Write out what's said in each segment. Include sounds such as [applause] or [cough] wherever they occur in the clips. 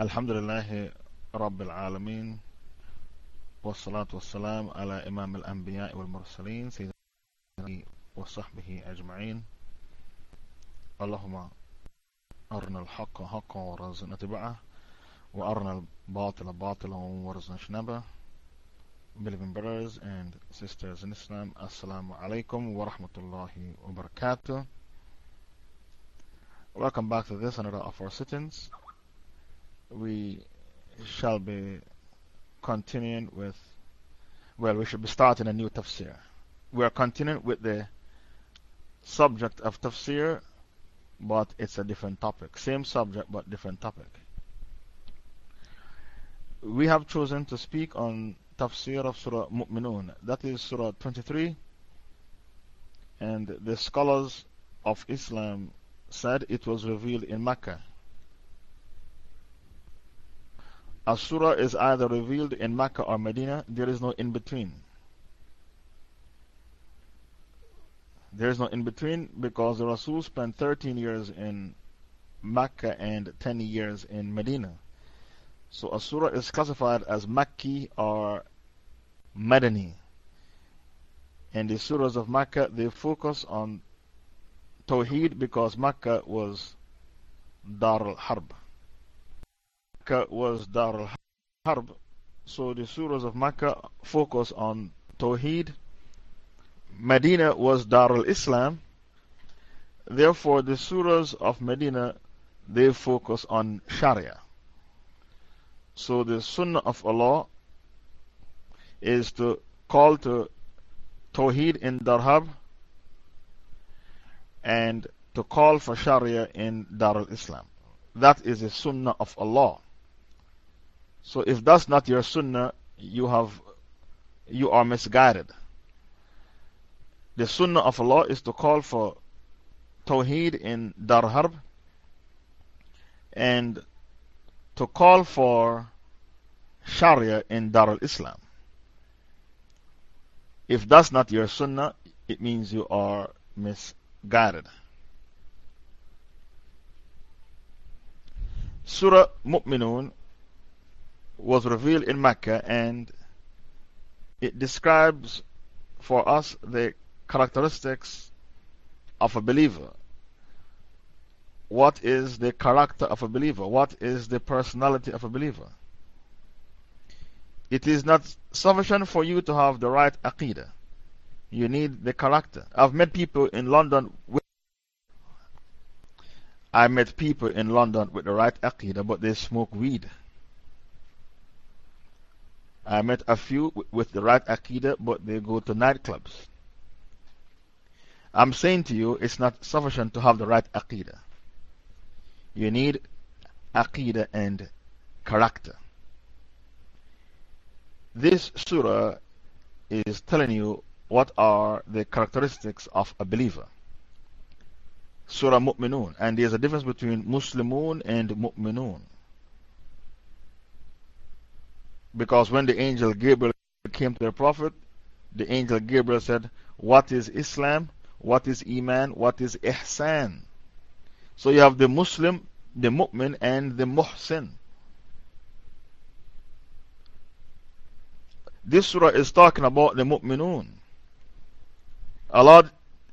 الحمد لله رب العالمين والصلاة والسلام على إمام الأنبياء والمرسلين سيدنا وصحبه أجمعين اللهم أرنا الحق حقا ورزقنا اتباعه وأرنا الباطل باطلا ورزقنا اجتنابه Believing brothers and sisters in Islam, Assalamu alaikum wa rahmatullahi wa barakatuh. Welcome back to this another of our sittings. We shall be continuing with, well, we should be starting a new tafsir. We are continuing with the subject of tafsir, but it's a different topic. Same subject, but different topic. We have chosen to speak on tafsir of Surah Mu'minun. That is Surah 23. And the scholars of Islam said it was revealed in Mecca. A surah is either revealed in Mecca or Medina, there is no in between. There is no in between because the Rasul spent 13 years in Mecca and 10 years in Medina. So a surah is classified as Makki or Madani. And the surahs of Mecca, they focus on Tawheed because Mecca was Dar al Harb. Mecca was Dar al Harb, so the surahs of Mecca focus on Tawheed. Medina was Dar al Islam, therefore, the surahs of Medina they focus on Sharia. So, the Sunnah of Allah is to call to Tawheed in Dar Harb and to call for Sharia in Dar al Islam. That is the Sunnah of Allah. So if that's not your Sunnah, you, have, you are misguided. The Sunnah of Allah is to call for Tawheed in Dar Harb and to call for Sharia in Dar al Islam. If that's not your Sunnah, it means you are misguided. Surah Mu'minun was revealed in Mecca and it describes for us the characteristics of a believer. What is the character of a believer? What is the personality of a believer? It is not sufficient for you to have the right aqidah. You need the character. I've met people in London with I met people in London with the right aqidah, but they smoke weed. I met a few with the right aqidah, but they go to nightclubs. I'm saying to you, it's not sufficient to have the right aqidah. You need aqidah and character. This surah is telling you what are the characteristics of a believer. Surah Mu'minun. And there's a difference between Muslimun and Mu'minun. Because when the angel Gabriel came to the Prophet, the angel Gabriel said, What is Islam? What is Iman? What is Ihsan? So you have the Muslim, the Mu'min, and the Muhsin. This surah is talking about the Mu'minun. Allah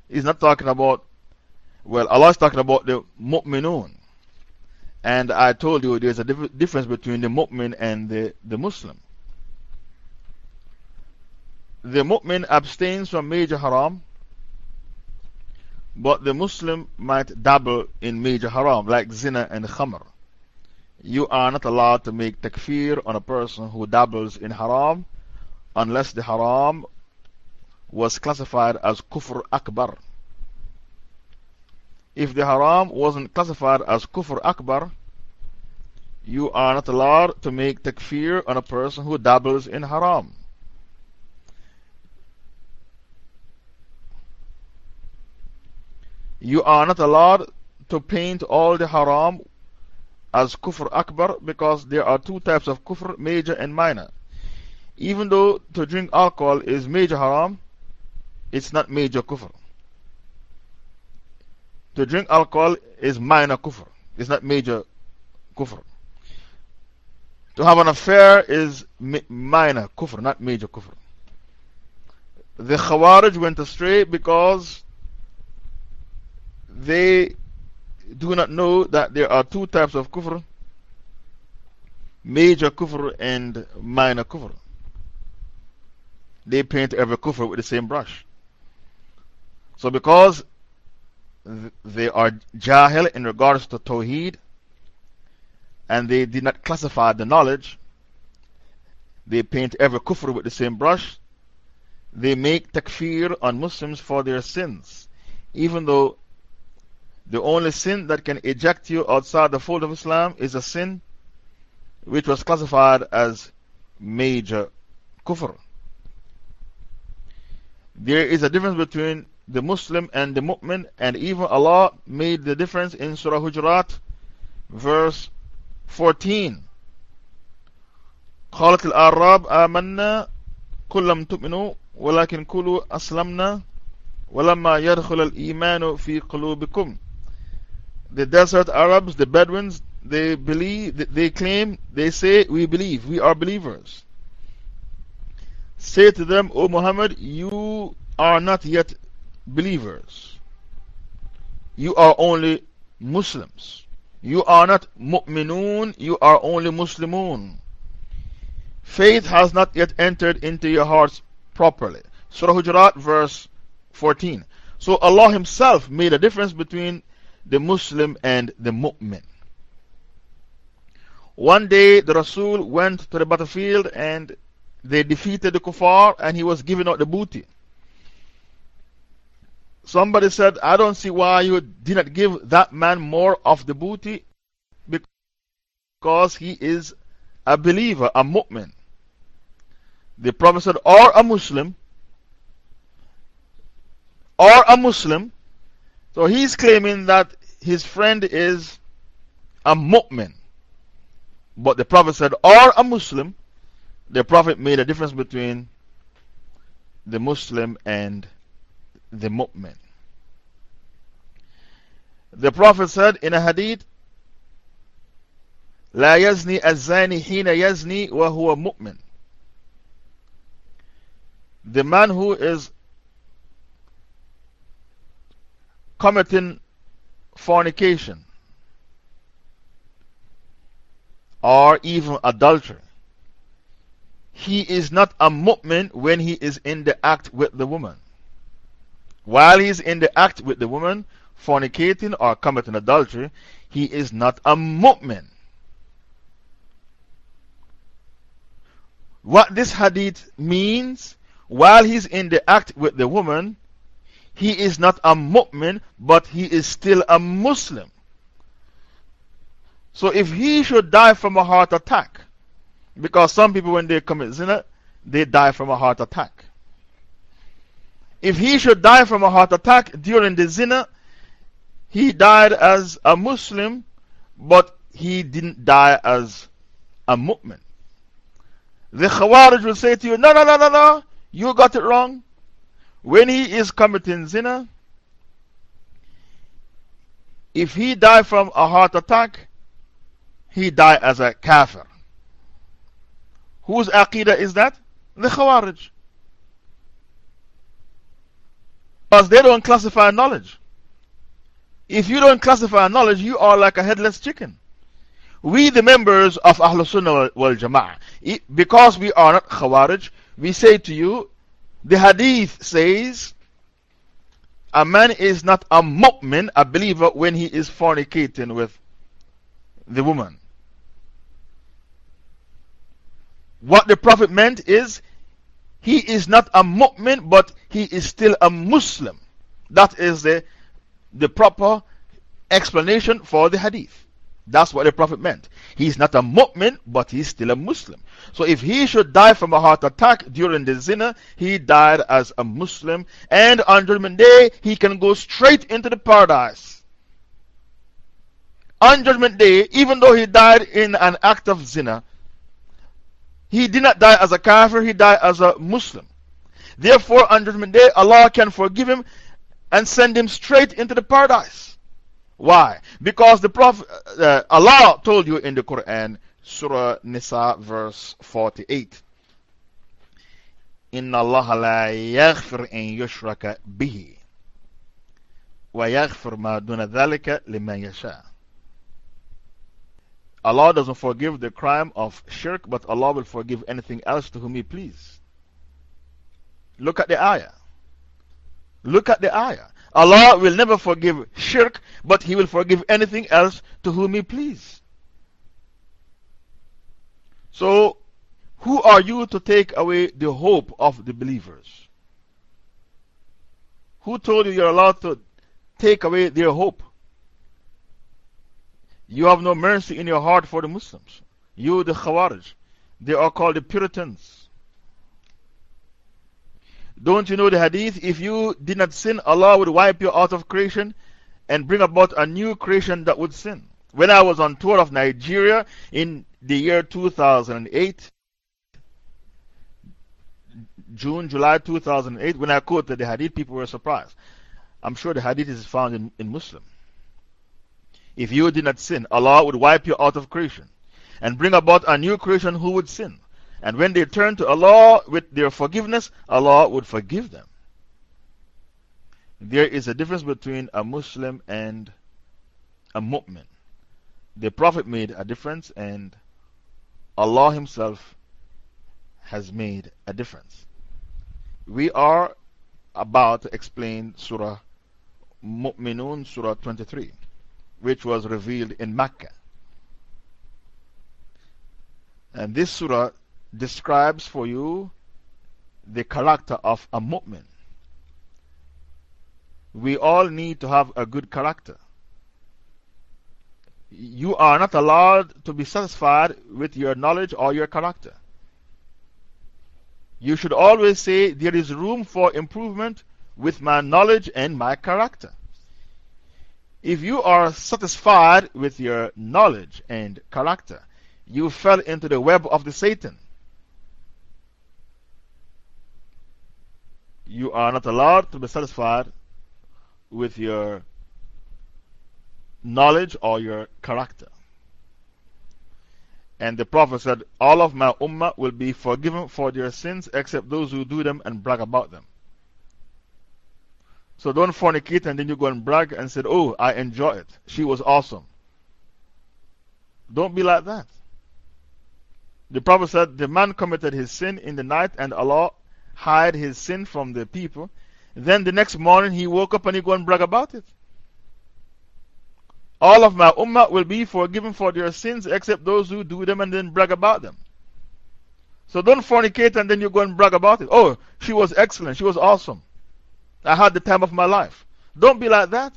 is not talking about, well, Allah is talking about the Mu'minun. And I told you there's a dif difference between the Mu'min and the, the Muslim. The Mu'min abstains from major haram, but the Muslim might dabble in major haram like zina and khamr. You are not allowed to make takfir on a person who dabbles in haram unless the haram was classified as kufr akbar. If the haram wasn't classified as kufr akbar, you are not allowed to make takfir on a person who dabbles in haram. You are not allowed to paint all the haram as kufr akbar because there are two types of kufr, major and minor. Even though to drink alcohol is major haram, it's not major kufr. To drink alcohol is minor kufr, it's not major kufr. To have an affair is minor kufr, not major kufr. The Khawarij went astray because they do not know that there are two types of kufr major kufr and minor kufr. They paint every kufr with the same brush. So, because they are jahil in regards to Tawheed and they did not classify the knowledge, they paint every kufr with the same brush. They make takfir on Muslims for their sins, even though the only sin that can eject you outside the fold of Islam is a sin which was classified as major kufr. There is a difference between the Muslim and the mu'min, and even Allah made the difference in Surah Hujurat, verse 14. قالت الأعراب آمنا كل لم تؤمنوا ولكن كلوا أسلمنا ولما يدخل الإيمان في قلوبكم The desert Arabs, the Bedouins, they believe, they claim, they say, We believe, we are believers. Say to them, O Muhammad, you are not yet believers. You are only Muslims. You are not mu'minun, you are only Muslimun. Faith has not yet entered into your hearts properly. Surah Hujurat, verse 14. So Allah Himself made a difference between the Muslim and the mu'min. One day the Rasul went to the battlefield and they defeated the kuffar and he was giving out the booty. Somebody said, I don't see why you did not give that man more of the booty because he is a believer, a mu'min. The Prophet said, or a Muslim, or a Muslim. So he's claiming that his friend is a mu'min. But the Prophet said, or a Muslim, the Prophet made a difference between the Muslim and the mu'min. The Prophet said in a hadith, لا يزني الزاني حين يزني وهو مؤمن. The man who is committing fornication or even adultery. He is not a mu'min when he is in the act with the woman. While he is in the act with the woman, fornicating or committing adultery, he is not a mu'min. What this hadith means, while he's in the act with the woman, he is not a mu'min, but he is still a Muslim. So if he should die from a heart attack, because some people, when they commit zina, they die from a heart attack. If he should die from a heart attack during the zina, he died as a Muslim, but he didn't die as a mu'min. The Khawarij will say to you, No, no, no, no, no, you got it wrong. When he is committing zina, if he died from a heart attack, he died as a kafir. Whose aqidah is that? The Khawarij. Because they don't classify knowledge. If you don't classify knowledge, you are like a headless chicken. We, the members of Ahlul Sunnah wal Jama'ah, because we are not Khawarij, we say to you, the hadith says, a man is not a mu'min, a believer, when he is fornicating with the woman. What the Prophet meant is, he is not a mu'min, but he is still a Muslim. That is the, the proper explanation for the hadith. That's what the Prophet meant. He's not a mu'min, but he's still a Muslim. So if he should die from a heart attack during the zina, he died as a Muslim. And on Judgment Day, he can go straight into the paradise. On Judgment Day, even though he died in an act of zina, he did not die as a kafir, he died as a Muslim. Therefore, on Judgment Day, Allah can forgive him and send him straight into the paradise. Why? Because the Prophet, uh, Allah told you in the Quran, Surah Nisa, verse 48. إن الله لا يغفر أن يشرك به ويغفر ما دون ذلك لمن يشاء Allah doesn't forgive the crime of shirk, but Allah will forgive anything else to whom He pleases. Look at the ayah. Look at the ayah. Allah will never forgive shirk, but He will forgive anything else to whom He pleases. So, who are you to take away the hope of the believers? Who told you you're allowed to take away their hope? You have no mercy in your heart for the Muslims. You, the Khawarij, they are called the Puritans. Don't you know the hadith? If you did not sin, Allah would wipe you out of creation and bring about a new creation that would sin. When I was on tour of Nigeria in the year 2008, June, July 2008, when I quoted the hadith, people were surprised. I'm sure the hadith is found in, in Muslim. If you did not sin, Allah would wipe you out of creation and bring about a new creation who would sin. And when they turn to Allah with their forgiveness, Allah would forgive them. There is a difference between a Muslim and a mu'min. The Prophet made a difference, and Allah Himself has made a difference. We are about to explain Surah Mu'minun, Surah 23 which was revealed in Mecca. And this surah describes for you the character of a mu'min. We all need to have a good character. You are not allowed to be satisfied with your knowledge or your character. You should always say, There is room for improvement with my knowledge and my character. If you are satisfied with your knowledge and character, you fell into the web of the Satan. You are not allowed to be satisfied with your knowledge or your character. And the Prophet said, All of my ummah will be forgiven for their sins except those who do them and brag about them. So don't fornicate and then you go and brag and say, Oh, I enjoy it. She was awesome. Don't be like that. The Prophet said, The man committed his sin in the night and Allah hid his sin from the people. Then the next morning he woke up and he go and brag about it. All of my ummah will be forgiven for their sins except those who do them and then brag about them. So don't fornicate and then you go and brag about it. Oh, she was excellent. She was awesome. I had the time of my life. Don't be like that.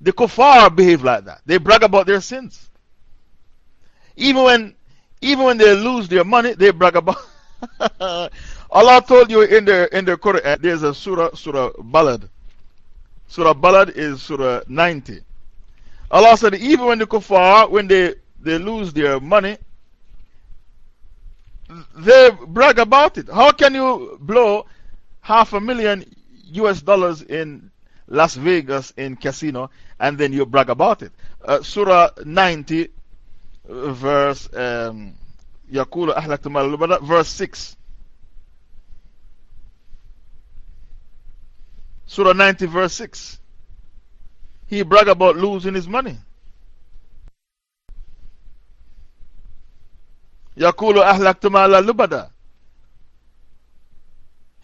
The kuffar behave like that. They brag about their sins. Even when, even when they lose their money, they brag about. [laughs] Allah told you in the, in the Quran, there's a surah, Surah Balad. Surah Balad is Surah 90. Allah said, even when the kuffar, when they, they lose their money, they brag about it. How can you blow half a million US dollars in Las Vegas in casino, and then you brag about it. Uh, Surah 90, verse, um, verse 6. Surah 90, verse 6. He brag about losing his money. يقول أهلكت مال لبدا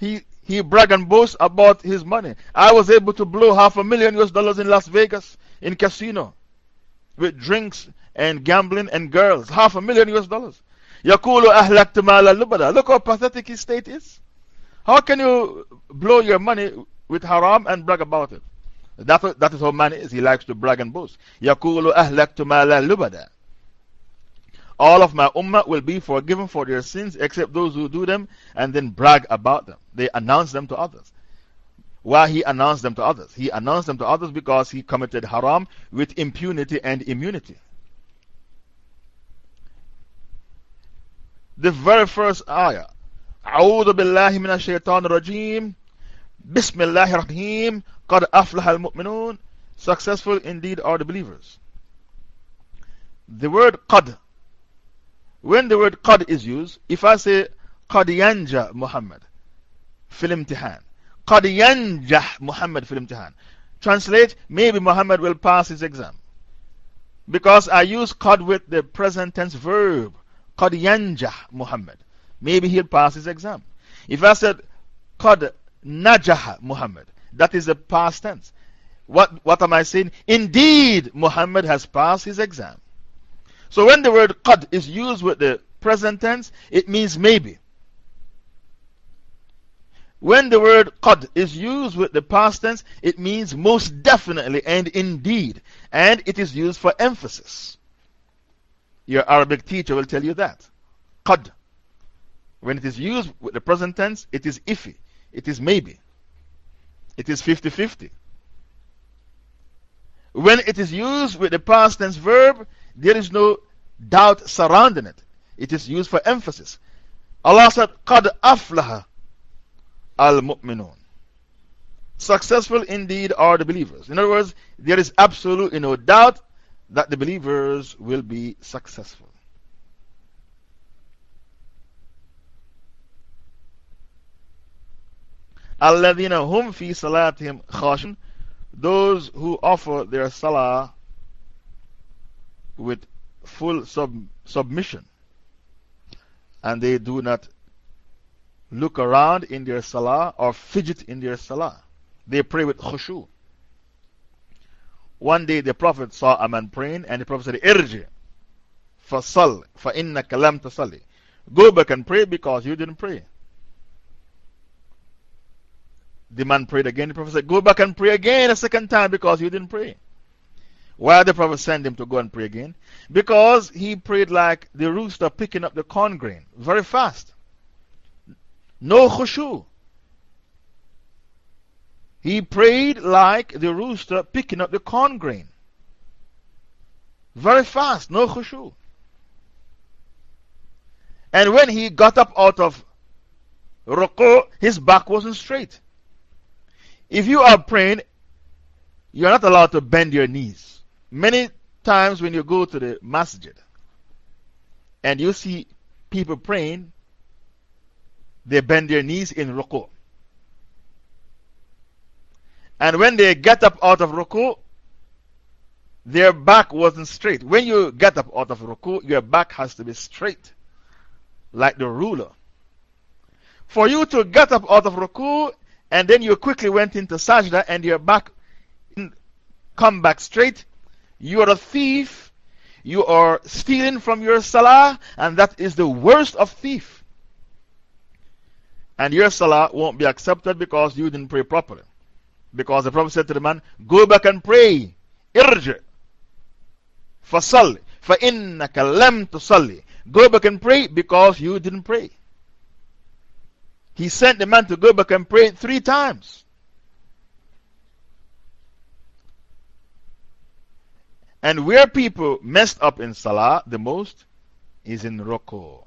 he, he brag and boast about his money. I was able to blow half a million US dollars in Las Vegas in casino with drinks and gambling and girls. Half a million US dollars. Yakulu ahlak mala lubada. Look how pathetic his state is. How can you blow your money with haram and brag about it? That, that is how man is. He likes to brag and boast. Yakulu ahlak mala lubada. All of my ummah will be forgiven for their sins except those who do them and then brag about them. They announce them to others. Why he announced them to others? He announced them to others because he committed haram with impunity and immunity. The very first ayah. أعوذ بالله من الشيطان الرجيم بسم الله الرحيم قد أفلح المؤمنون Successful indeed are the believers. the word qad, when the word qad is used, if I say qad yanja Muhammad, fil imtihan, qad Muhammad fil imtihan, translate, maybe Muhammad will pass his exam. Because I use qad with the present tense verb, qad Muhammad. Maybe he'll pass his exam. If I said qad najah Muhammad, that is the past tense. What, what am I saying? Indeed, Muhammad has passed his exam. So when the word qad is used with the present tense, it means maybe. When the word qad is used with the past tense, it means most definitely and indeed. And it is used for emphasis. Your Arabic teacher will tell you that. Qad. When it is used with the present tense, it is iffy. It is maybe. It is 50 50. When it is used with the past tense verb, there is no doubt surrounding it. It is used for emphasis. Allah said, قَدْ أَفْلَهَ الْمُؤْمِنُونَ Successful indeed are the believers. In other words, there is absolutely no doubt that the believers will be successful. الَّذِينَ هُمْ فِي صَلَاتِهِمْ خَاشِنَ Those who offer their salah with full sub submission and they do not look around in their salah or fidget in their salah. They pray with khushu. One day the Prophet saw a man praying and the Prophet said, Irji, fasal, fa inna kalam tasali. Go back and pray because you didn't pray. The man prayed again. The Prophet said, Go back and pray again a second time because you didn't pray. Why did the Prophet send him to go and pray again? Because he prayed like the rooster picking up the corn grain very fast. No khushu. He prayed like the rooster picking up the corn grain. Very fast, no khushu. And when he got up out of ruku, his back wasn't straight. If you are praying, you're not allowed to bend your knees. Many times when you go to the masjid and you see people praying, they bend their knees in ruku. And when they get up out of ruku, their back wasn't straight. When you get up out of ruku, your back has to be straight, like the ruler. For you to get up out of ruku and then you quickly went into sajda and your back come back straight, you are a thief. You are stealing from your salah, and that is the worst of thief. And your salah won't be accepted because you didn't pray properly. Because the Prophet said to the man, Go back and pray. Irj. Fasal. فَإِنَّكَ لَمْ تُصَلِّ Go back and pray because you didn't pray. He sent the man to go back and pray three times. And where people messed up in Salah the most is in Ruku.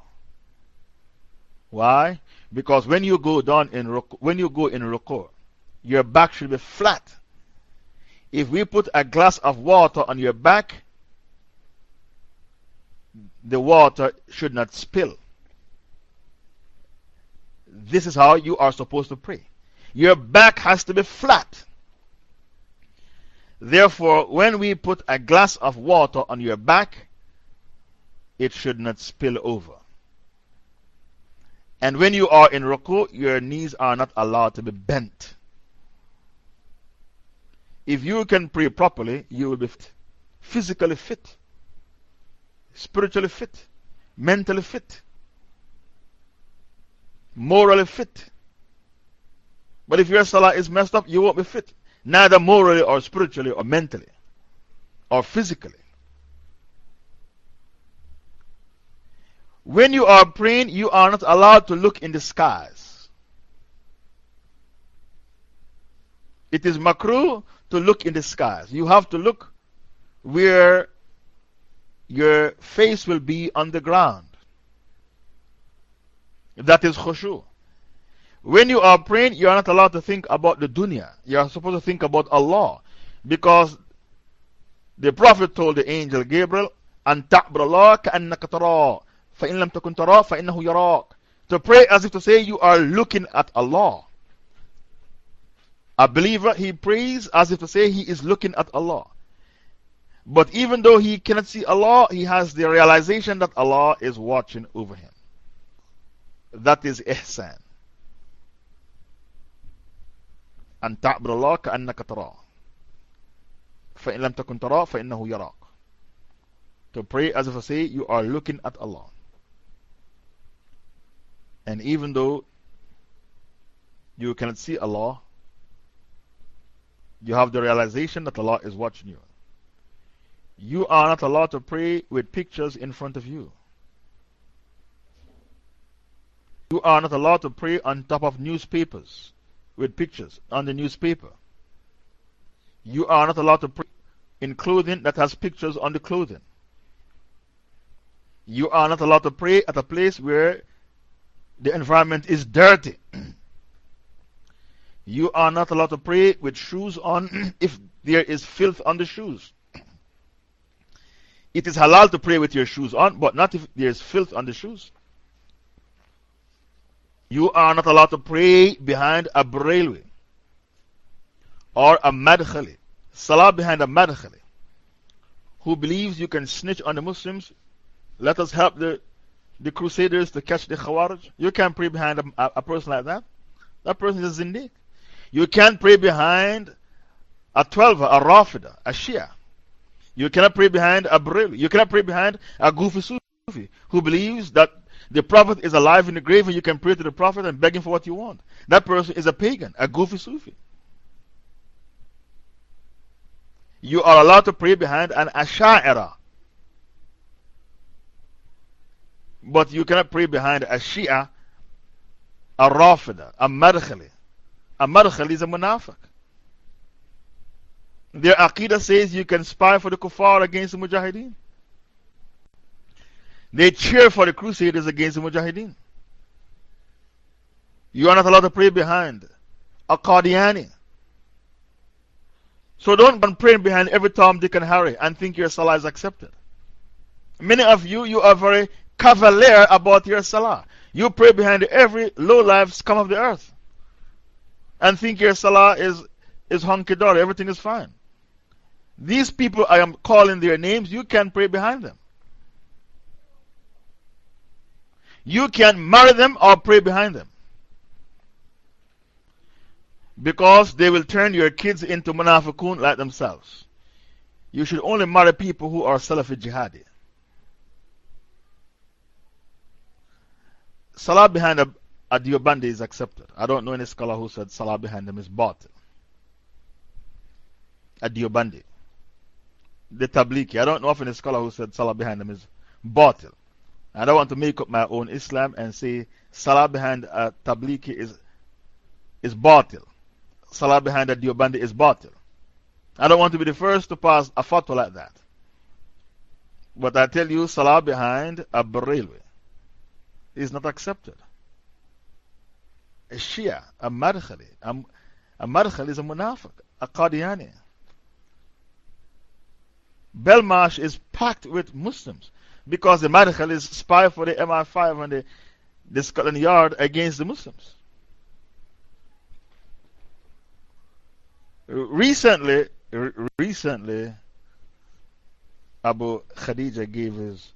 Why? Because when you go down in Ruku, when you go in Ruku, your back should be flat. If we put a glass of water on your back, the water should not spill. This is how you are supposed to pray. Your back has to be flat. Therefore, when we put a glass of water on your back, it should not spill over. And when you are in ruku, your knees are not allowed to be bent. If you can pray properly, you will be physically fit, spiritually fit, mentally fit, morally fit. But if your salah is messed up, you won't be fit neither morally or spiritually or mentally or physically. When you are praying, you are not allowed to look in the skies. It is makruh to look in the skies. You have to look where your face will be on the ground. That is khushu. When you are praying, you are not allowed to think about the dunya. You are supposed to think about Allah. Because the Prophet told the angel Gabriel, أن تعبد الله كأنك تراه فإن لم تكن تراه فإنه يراك To pray as if to say you are looking at Allah. A believer, he prays as if to say he is looking at Allah. But even though he cannot see Allah, he has the realization that Allah is watching over him. That is ihsan. [laughs] أن تعبد الله كأنك تراه فإن لم تكن تراه فإنه يراك To pray as if I say you are looking at Allah. And even though you cannot see Allah, you have the realization that Allah is watching you. You are not allowed to pray with pictures in front of you. You are not allowed to pray on top of newspapers with pictures on the newspaper. You are not allowed to pray in clothing that has pictures on the clothing. You are not allowed to pray at a place where the environment is dirty. [clears throat] you are not allowed to pray with shoes on [clears throat] if there is filth on the shoes. [clears throat] It is halal to pray with your shoes on, but not if there is filth on the shoes. You are not allowed to pray behind a Barelwi or a madkhali. Salah behind a madkhali. Who believes you can snitch on the Muslims? Let us help the, the crusaders to catch the Khawarij. You can't pray behind a, a, person like that. That person is a zindiq. You can't pray behind a 12, a Rafida, a Shia. You cannot pray behind a Bril. You cannot pray behind a goofy Sufi who believes that the Prophet is alive in the grave and you can pray to the Prophet and beg him for what you want. That person is a pagan, a goofy Sufi. You are allowed to pray behind an Asha'ira. But you cannot pray behind a Shia, a Rafida, a Madkhali. A Madkhali is a Munafiq. Their Aqidah says you can spy for the kuffar against the Mujahideen. They cheer for the crusaders against the Mujahideen. You are not allowed to pray behind a Qadiani. So don't go praying behind every Tom, Dick, and Harry and think your salah is accepted. Many of you, you are very cavalier about your salah. You pray behind every low life scum of the earth and think your salah is, is hunky dory, everything is fine. These people, I am calling their names, you can pray behind them. You can marry them or pray behind them. Because they will turn your kids into munafiqun like themselves. You should only marry people who are Salafi jihadi. Salah behind a, a Deobandi is accepted. I don't know any scholar who said Salah behind them is bought. A Deobandi the Tablighi. I don't know of any scholar who said Salah behind them is batil. I don't want to make up my own Islam and say Salah behind uh, a Tablighi is, is batil. Salah behind a Deobandi is batil. I don't want to be the first to pass a fatwa like that. But I tell you, Salah behind a Barilwi is not accepted. A Shia, a Madkhali, a, a is a Munafiq, a Qadiani. Belmarsh is packed with Muslims because the Madkhalis spy for the MI5 and the, the Scotland Yard against the Muslims. Recently, recently, Abu Khadija gave, his,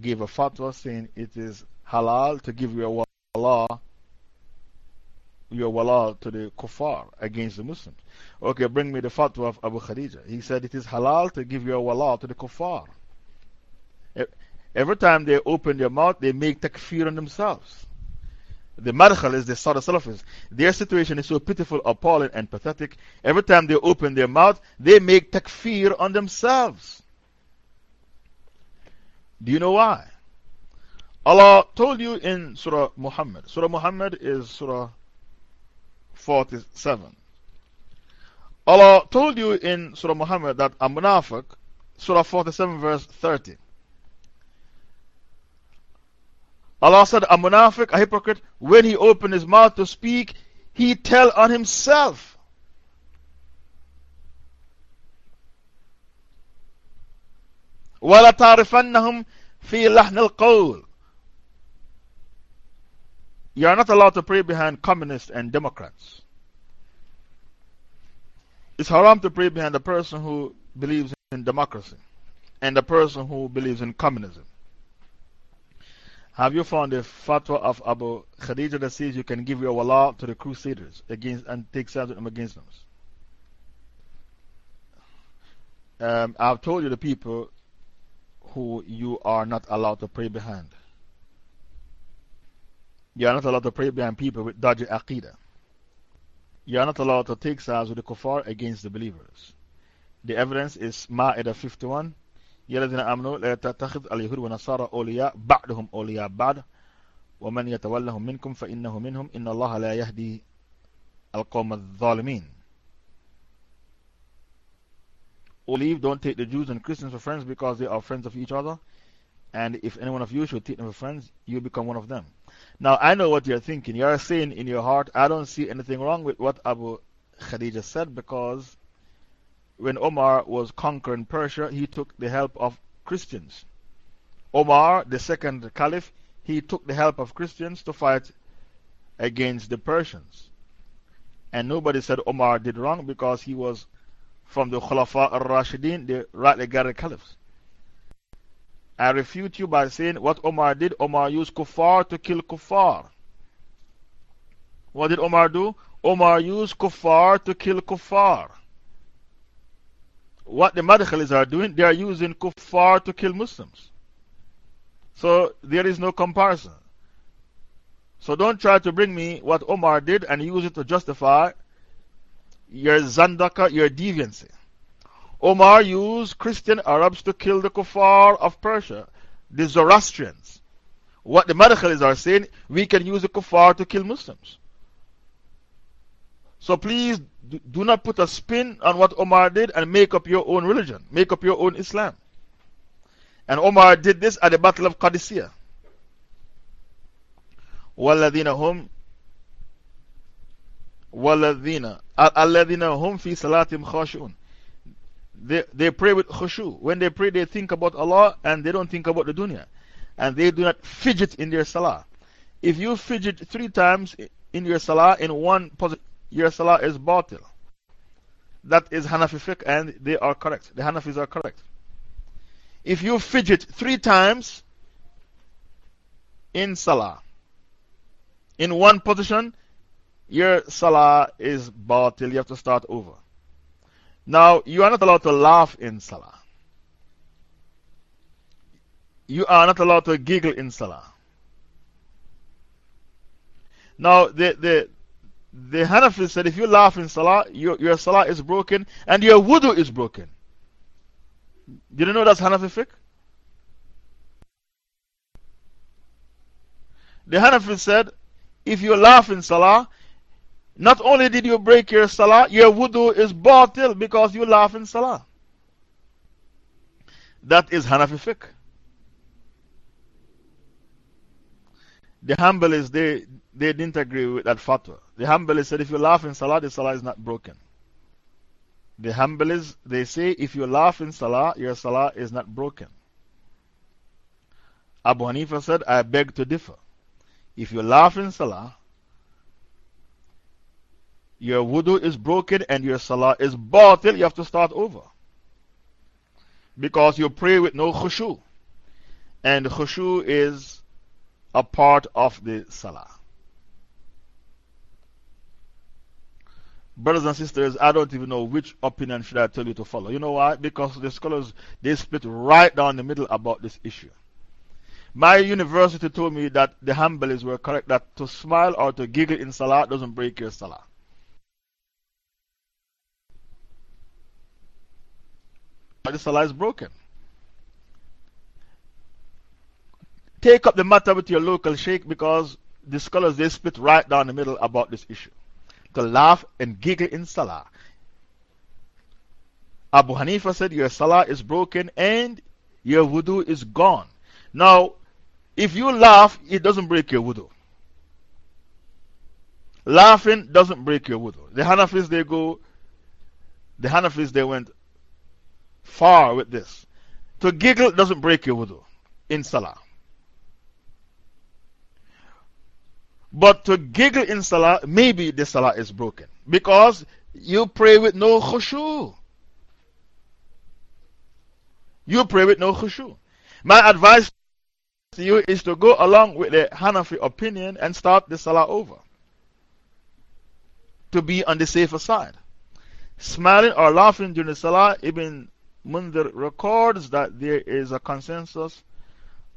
gave a fatwa saying it is halal to give your wala, your wala to the kuffar against the Muslims. Okay, bring me the fatwa of Abu Khadija. He said it is halal to give your wala to the kuffar. Every time they open their mouth, they make takfir on themselves. The madkhalis the Sada Salafis. Their situation is so pitiful, appalling, and pathetic. Every time they open their mouth, they make takfir on themselves. Do you know why? Allah told you in Surah Muhammad. Surah Muhammad is Surah 47. Allah told you in Surah Muhammad that a munafiq, Surah 47, verse 30. Allah said, A munafiq, a hypocrite, when he opened his mouth to speak, he tell on himself. وَلَتَعْرِفَنَّهُمْ فِي لَحْنِ الْقَوْلِ You are not allowed to pray behind communists and Democrats. It's haram to pray behind a person who believes in democracy and a person who believes in communism. Have you found a fatwa of Abu Khadija that says you can give your wallah to the crusaders against, and take sides with them against them? Um, I've told you the people who you are not allowed to pray behind. You are not allowed to pray behind people with dodgy aqidah. You are not allowed to take sides with the kuffar against the believers. The evidence is Ma'idah 51. يا الذين آمنوا لا تتخذ اليهود ونصارى أولياء بعضهم أولياء بعض ومن يتولهم منكم فإنه منهم إن الله لا يهدي القوم الظالمين Believe, don't take the Jews and Christians for friends because they are friends of each other. And if any one of you should take them for friends, you become one of them. Now, I know what you're thinking. You're saying in your heart, I don't see anything wrong with what Abu Khadija said because when Omar was conquering Persia, he took the help of Christians. Omar, the second caliph, he took the help of Christians to fight against the Persians. And nobody said Omar did wrong because he was from the Khulafa al Rashidin, the rightly guided caliphs. I refute you by saying what Omar did. Omar used kuffar to kill kuffar. What did Omar do? Omar used kuffar to kill kuffar what the Madkhalis are doing, they are using kuffar to kill Muslims. So there is no comparison. So don't try to bring me what Omar did and use it to justify your zandaka, your deviancy. Omar used Christian Arabs to kill the kuffar of Persia, the Zoroastrians. What the Madkhalis are saying, we can use the kuffar to kill Muslims. So please do not put a spin on what Omar did and make up your own religion, make up your own Islam. And Omar did this at the Battle of Qadisiyah. وَالَّذِينَ هُمْ وَالَّذِينَ الَّذِينَ هُمْ فِي صَلَاتِهِمْ خَاشِعُونَ they, they pray with khushu. When they pray, they think about Allah and they don't think about the dunya. And they do not fidget in their salah. If you fidget three times in your salah in one position, your salah is batil. That is Hanafi fiqh and they are correct. The Hanafis are correct. If you fidget three times in salah, in one position, your salah is batil. You have to start over. Now, you are not allowed to laugh in salah. You are not allowed to giggle in salah. Now, the, the, the Hanafis said if you laugh in Salah, your, your Salah is broken and your wudu is broken. Did you know that's Hanafi fiqh? The Hanafis said if you laugh in Salah, not only did you break your Salah, your wudu is batil because you laugh in Salah. That is Hanafi fiqh. The Hanbalis, they, they didn't agree with that fatwa. The Hanbalis said if you laugh in Salah, the Salah is not broken. The Hanbalis, they say if you laugh in Salah, your Salah is not broken. Abu Hanifa said, I beg to differ. If you laugh in Salah, your wudu is broken and your Salah is batil, you have to start over. Because you pray with no khushu. And khushu is a part of the Salah. Brothers and sisters, I don't even know which opinion should I tell you to follow. You know why? Because the scholars, they split right down the middle about this issue. My university told me that the Hanbalis were correct, that to smile or to giggle in Salah doesn't break your Salah. But the Salah is broken. take up the matter with your local sheikh because the scholars they split right down the middle about this issue. To laugh and giggle in salah. Abu Hanifa said your salah is broken and your wudu is gone. Now, if you laugh, it doesn't break your wudu. Laughing doesn't break your wudu. The Hanafis, they go, the Hanafis, they went far with this To giggle doesn't break your wudu in Salah. But to giggle in Salah, maybe the Salah is broken. Because you pray with no khushu. You pray with no khushu. My advice to you is to go along with the Hanafi opinion and start the Salah over. To be on the safer side. Smiling or laughing during the Salah, Ibn Mundhir records that there is a consensus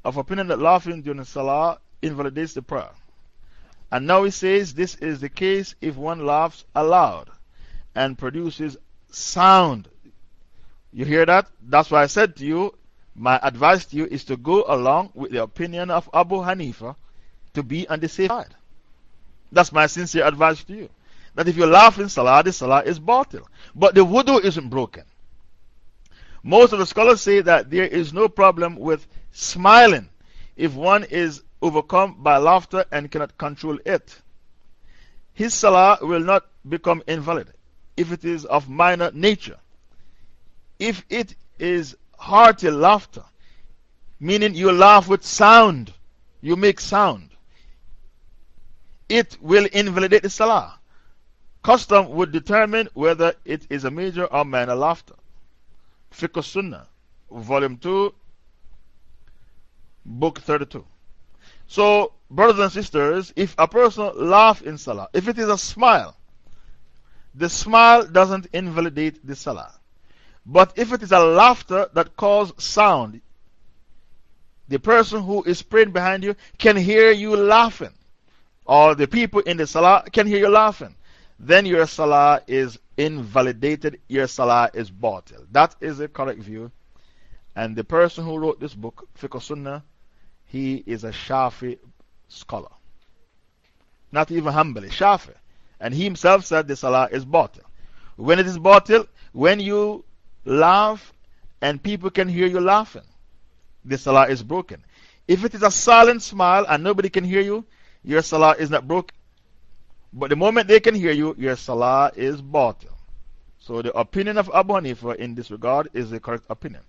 of opinion that laughing during the Salah invalidates the prayer. And now he says this is the case if one laughs aloud and produces sound. You hear that? That's why I said to you, my advice to you is to go along with the opinion of Abu Hanifa to be on the safe side. That's my sincere advice to you. That if you laugh in Salah, the Salah is batil. But the wudu isn't broken. Most of the scholars say that there is no problem with smiling if one is overcome by laughter and cannot control it. His Salah will not become invalid if it is of minor nature. If it is hearty laughter, meaning you laugh with sound, you make sound, it will invalidate the Salah. Custom would determine whether it is a major or minor laughter. Fiqh Sunnah, Volume 2, Book 32. So, brothers and sisters, if a person laughs in Salah, if it is a smile, the smile doesn't invalidate the Salah. But if it is a laughter that causes sound, the person who is praying behind you can hear you laughing, or the people in the Salah can hear you laughing, then your Salah is invalidated, your Salah is batil. That is the correct view. And the person who wrote this book, Fiqh Sunnah, he is a Shafi scholar. Not even Hanbali, Shafi. And he himself said the Salah is batil. When it is batil, when you laugh and people can hear you laughing, the Salah is broken. If it is a silent smile and nobody can hear you, your Salah is not broken. But the moment they can hear you, your Salah is batil. So the opinion of Abu Hanifa in this regard is the correct opinion.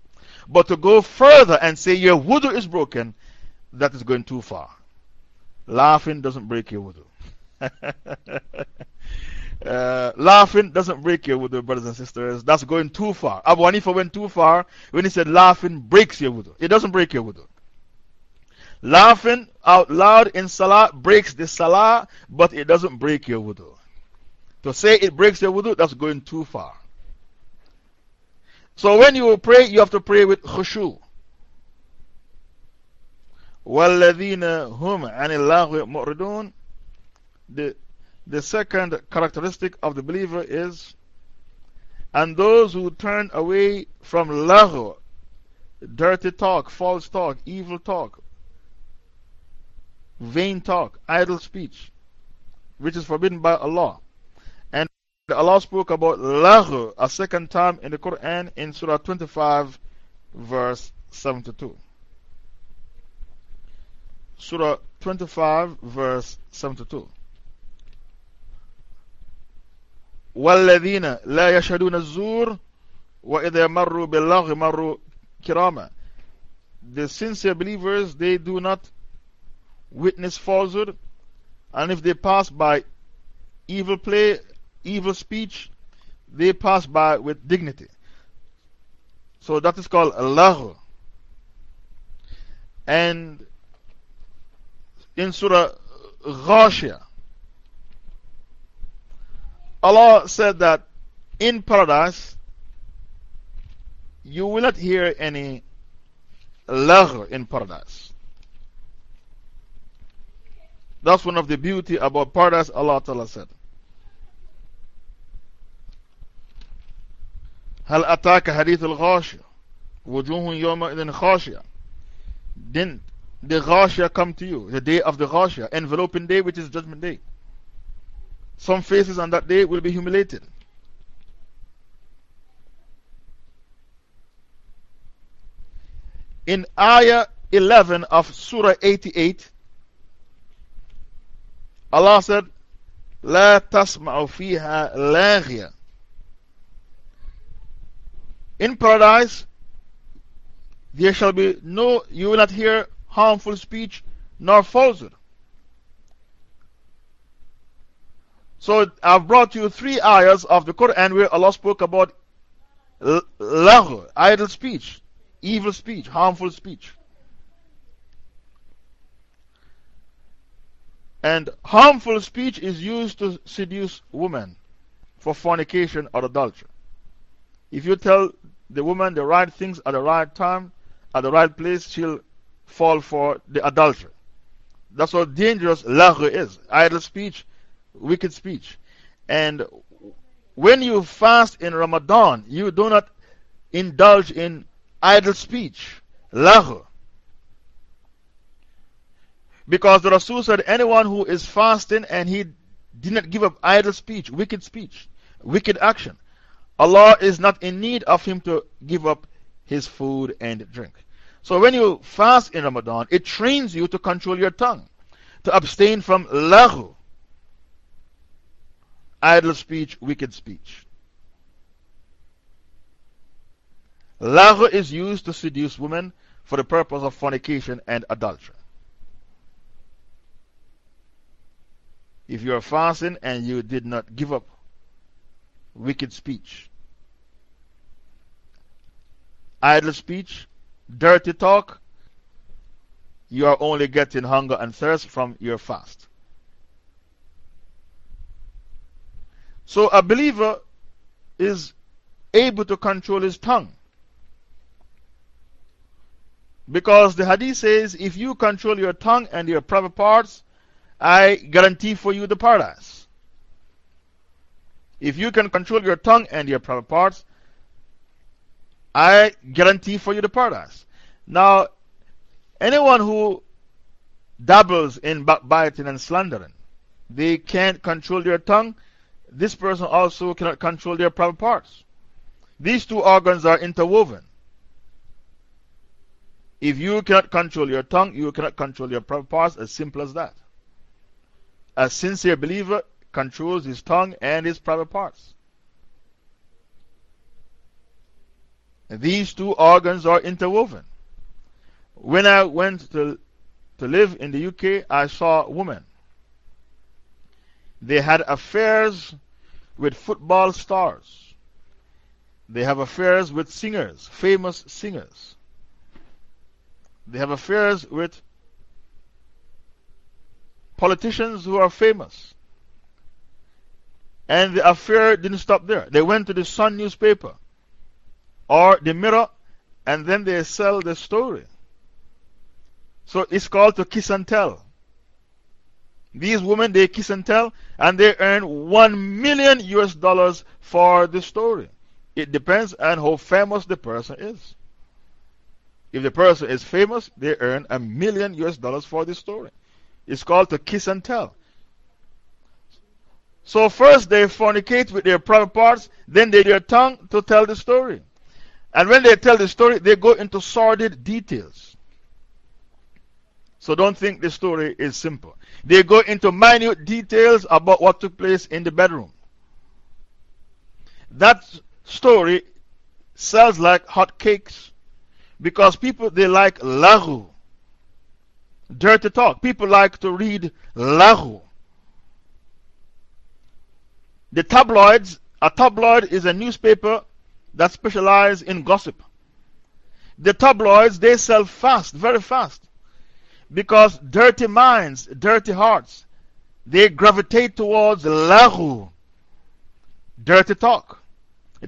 But to go further and say your wudu is broken, that is going too far. Laughing doesn't break your wudu. [laughs] uh, laughing doesn't break your wudu, brothers and sisters. That's going too far. Abu Hanifa went too far when he said laughing breaks your wudu. It doesn't break your wudu. Laughing out loud in salah breaks the salah, but it doesn't break your wudu. To say it breaks your wudu, that's going too far. So when you pray, you have to pray with khushu. وَالَّذِينَ هُمْ عَنِ اللَّهِ مُعْرِضُونَ the, the second characteristic of the believer is, and those who turn away from lahu, dirty talk, false talk, evil talk, vain talk, idle speech, which is forbidden by Allah. And Allah spoke about lahu a second time in the Quran in Surah 25, verse 72. Surah 25, verse 72. والذين لا يشهدون الزور وإذا مروا باللغو مروا كراما The sincere believers, they do not witness falsehood, and if they pass by evil play, evil speech, they pass by with dignity. So that is called a And in Surah Ghashiyah, Allah said that in paradise, you will not hear any lagh in paradise. That's one of the beauty about paradise, Allah Ta'ala said. هل أتاك حديث الغاشية وجوه يومئذ خاشية Didn't the Ghashia come to you, the day of the Ghashia, enveloping day, which is Judgment Day. Some faces on that day will be humiliated. In Ayah 11 of Surah 88, Allah said, لا تسمع فيها لاغية In paradise, there shall be no, you will not hear harmful speech nor falsehood. So I've brought you three ayahs of the Quran where Allah spoke about lagh, idle speech, evil speech, harmful speech. And harmful speech is used to seduce women for fornication or adultery. If you tell the woman the right things at the right time, at the right place, she'll fall for the adultery. That's what dangerous lagh is idle speech, wicked speech. And when you fast in Ramadan, you do not indulge in idle speech, lagh. Because the Rasul said, anyone who is fasting and he did not give up idle speech, wicked speech, wicked action, Allah is not in need of him to give up his food and drink. So when you fast in Ramadan, it trains you to control your tongue, to abstain from lagh, idle speech, wicked speech. Lagh is used to seduce women for the purpose of fornication and adultery. if you are fasting and you did not give up wicked speech, idle speech, dirty talk, you are only getting hunger and thirst from your fast. So a believer is able to control his tongue. Because the hadith says if you control your tongue and your private parts, I guarantee for you the paradise. If you can control your tongue and your private parts, I guarantee for you the paradise. Now, anyone who dabbles in backbiting and slandering, they can't control their tongue. This person also cannot control their private parts. These two organs are interwoven. If you cannot control your tongue, you cannot control your private parts, as simple as that. A sincere believer controls his tongue and his private parts. These two organs are interwoven. When I went to, to live in the UK, I saw women. They had affairs with football stars. They have affairs with singers, famous singers. They have affairs with politicians who are famous. And the affair didn't stop there. They went to the Sun newspaper or the Mirror and then they sell the story. So it's called to kiss and tell. These women, they kiss and tell and they earn 1 million US dollars for the story. It depends on how famous the person is. If the person is famous, they earn a million US dollars for the story. It's called to kiss and tell. So, first they fornicate with their private parts, then they their tongue to tell the story. And when they tell the story, they go into sordid details. So, don't think the story is simple. They go into minute details about what took place in the bedroom. That story sells like hot cakes because people they like lagh dirty talk. People like to read lagh. The tabloids, a tabloid is a newspaper that specialize in gossip. The tabloids, they sell fast, very fast. Because dirty minds, dirty hearts, they gravitate towards lagh, dirty talk.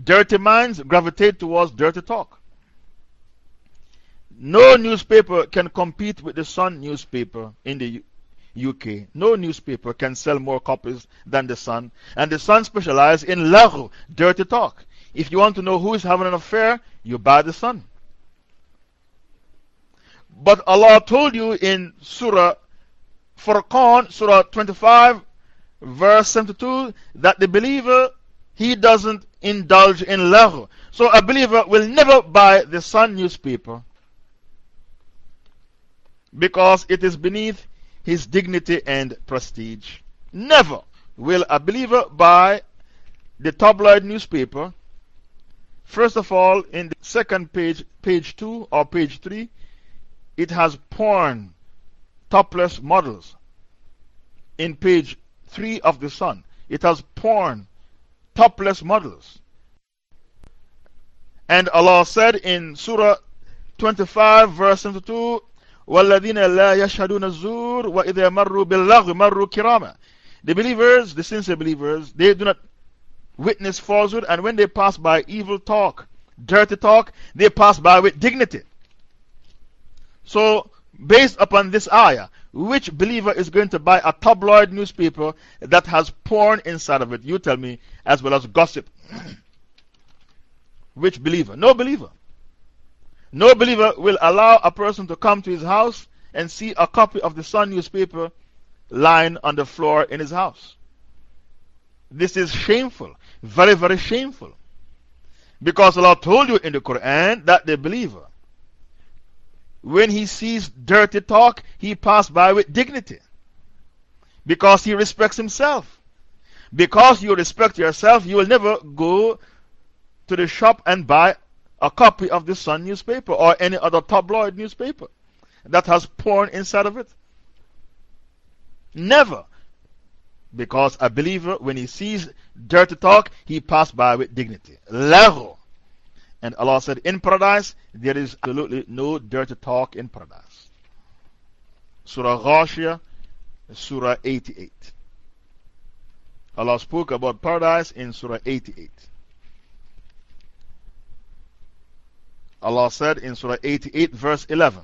Dirty minds gravitate towards dirty talk. No newspaper can compete with the Sun newspaper in the UK. No newspaper can sell more copies than the Sun. And the Sun specializes in lagh, dirty talk. If you want to know who is having an affair, you buy the Sun. But Allah told you in Surah Furqan, Surah 25, verse 72, that the believer, he doesn't indulge in lagh. So a believer will never buy the Sun newspaper because it is beneath his dignity and prestige. Never will a believer buy the tabloid newspaper First of all, in the second page, page 2 or page 3, it has porn, topless models. In page 3 of the Sun, it has porn, topless models. And Allah said in Surah 25, verse 22, وَالَّذِينَ لَا يَشْهَدُونَ الزُّورِ وَإِذَا مَرُّوا بِاللَّغْوِ مَرُّوا كِرَامًا The believers, the sincere believers, they do not witness falsehood, and when they pass by evil talk, dirty talk, they pass by with dignity. So, based upon this ayah, which believer is going to buy a tabloid newspaper that has porn inside of it? You tell me, as well as gossip. [clears throat] which believer? No believer. No believer will allow a person to come to his house and see a copy of the Sun newspaper lying on the floor in his house. This is shameful. Very, very shameful. Because Allah told you in the Quran that the believer, when he sees dirty talk, he passes by with dignity. Because he respects himself. Because you respect yourself, you will never go to the shop and buy a copy of the Sun newspaper or any other tabloid newspaper that has porn inside of it. Never. Because a believer, when he sees dirty talk, he passed by with dignity. Lahu. And Allah said, In paradise, there is absolutely no dirty talk in paradise. Surah Ghashiyah, Surah 88. Allah spoke about paradise in Surah 88. Allah said in Surah 88, verse 11,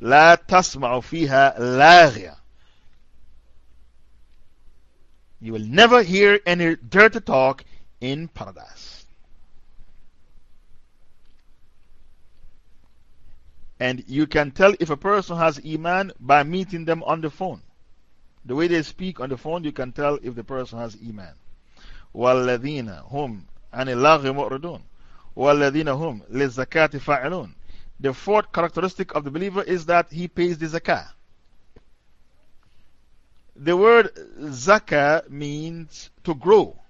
La tasma'u فيها laghiyah. You will never hear any dirty talk in paradise. And you can tell if a person has Iman by meeting them on the phone. The way they speak on the phone, you can tell if the person has Iman. وَالَّذِينَ هُمْ عَنِ اللَّغِ مُؤْرِدُونَ وَالَّذِينَ هُمْ لِلزَّكَاةِ فَاعِلُونَ The fourth characteristic of the believer is that he pays the zakah. The word zakah means to grow.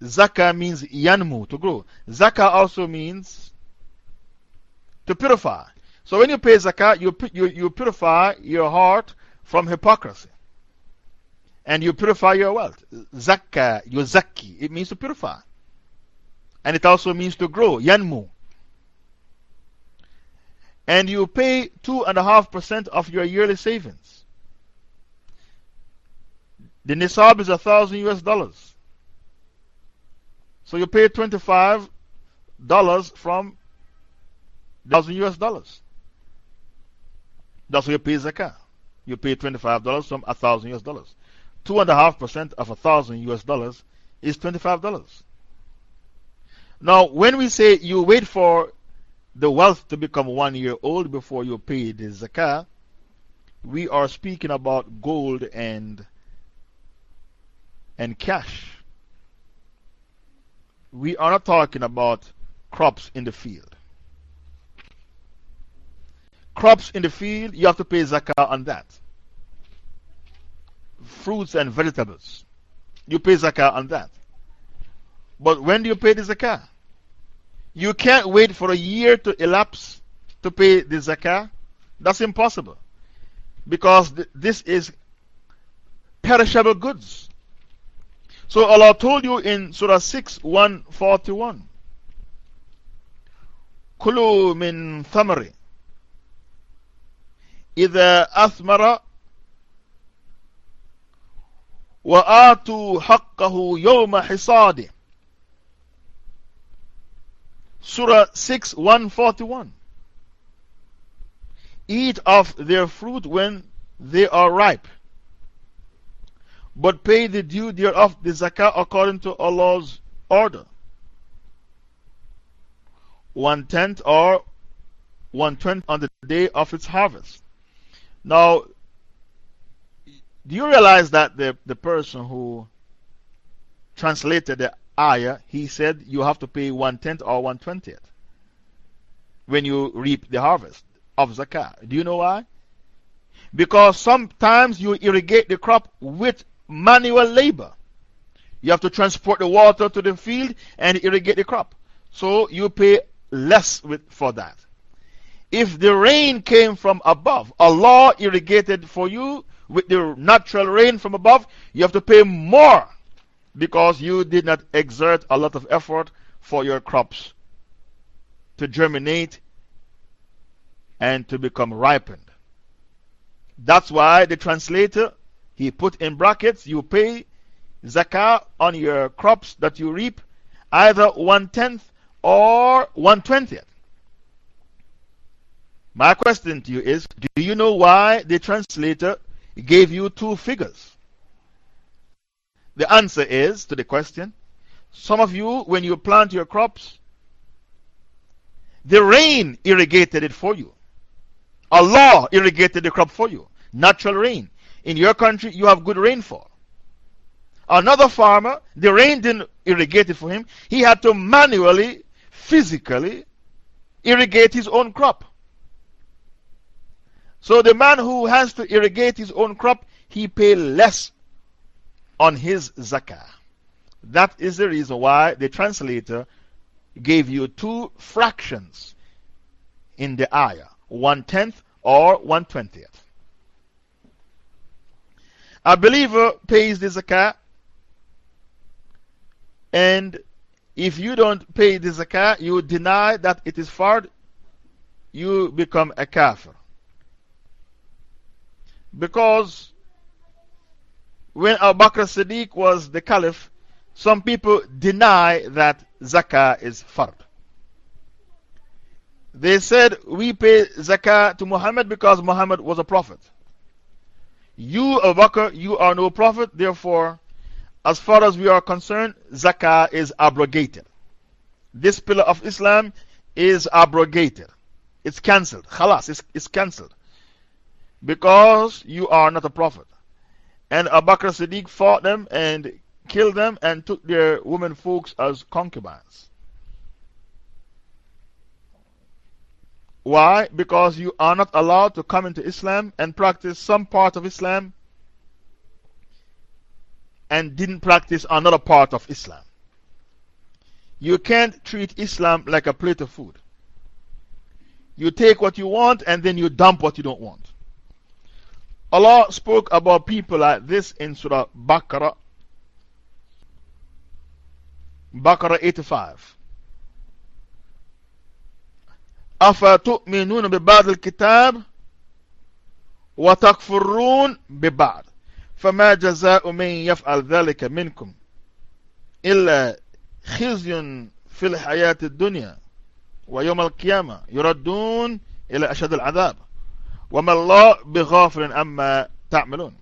Zakah means yanmu, to grow. Zakah also means to purify. So when you pay zakah, you, you, you purify your heart from hypocrisy. And you purify your wealth. Zakah, you zaki, it means to purify. And it also means to grow, yanmu. And you pay 2.5% of your yearly savings. The nisab is a thousand US dollars. So you pay $25 from thousand US dollars. That's what you pay zakah. You pay $25 from a thousand US dollars. 2.5% of a thousand US dollars is $25. Now, when we say you wait for the wealth to become one year old before you pay the zakah, we are speaking about gold and, and cash. We are not talking about crops in the field. Crops in the field, you have to pay zakah on that. Fruits and vegetables, you pay zakah on that. But when do you pay the zakah? You can't wait for a year to elapse to pay the zakah. That's impossible. Because th this is perishable goods. So Allah told you in Surah 6 141 كلوا من ثمر إذا أثمر وآتوا حقه يوم حصاده Surah 6 141. Eat of their fruit when they are ripe, but pay the due thereof, the zakah, according to Allah's order. One tenth or one tenth on the day of its harvest. Now, do you realize that the, the person who translated the ayah, he said you have to pay one tenth or one twentieth when you reap the harvest of zakah. Do you know why? Because sometimes you irrigate the crop with manual labor. You have to transport the water to the field and irrigate the crop. So you pay less with, for that. If the rain came from above, Allah irrigated for you with the natural rain from above, you have to pay more because you did not exert a lot of effort for your crops to germinate and to become ripened. That's why the translator, he put in brackets, you pay zakah on your crops that you reap, either one tenth or one twentieth. My question to you is Do you know why the translator gave you two figures? The answer is to the question some of you, when you plant your crops, the rain irrigated it for you. Allah irrigated the crop for you. Natural rain. In your country, you have good rainfall. Another farmer, the rain didn't irrigate it for him. He had to manually, physically irrigate his own crop. So the man who has to irrigate his own crop, he pay less on his zakah. That is the reason why the translator gave you two fractions in the ayah one tenth or one twentieth. A believer pays the zakah, and if you don't pay the zakah, you deny that it is fard, you become a kafir. Because when Abu Bakr Siddiq was the caliph, some people deny that zakah is fard. They said, We pay zakah to Muhammad because Muhammad was a prophet. You, Abu Bakr, you are no prophet, therefore, as far as we are concerned, zakah is abrogated. This pillar of Islam is abrogated. It's cancelled. Khalas, it's, it's cancelled because you are not a prophet. And Abu Bakr Siddiq fought them and killed them and took their women folks as concubines. Why? Because you are not allowed to come into Islam and practice some part of Islam and didn't practice another part of Islam. You can't treat Islam like a plate of food. You take what you want and then you dump what you don't want. Allah spoke about people like this in Surah Baqarah, Baqarah 85. أفتؤمنون ببعض الكتاب وتكفرون ببعض فما جزاء من يفعل ذلك منكم إلا خزي في الحياة الدنيا ويوم القيامة يردون إلى أشد العذاب وَمَا اللَّهُ بِغَافِرٍ أَمَّا تَعْمَلُونَ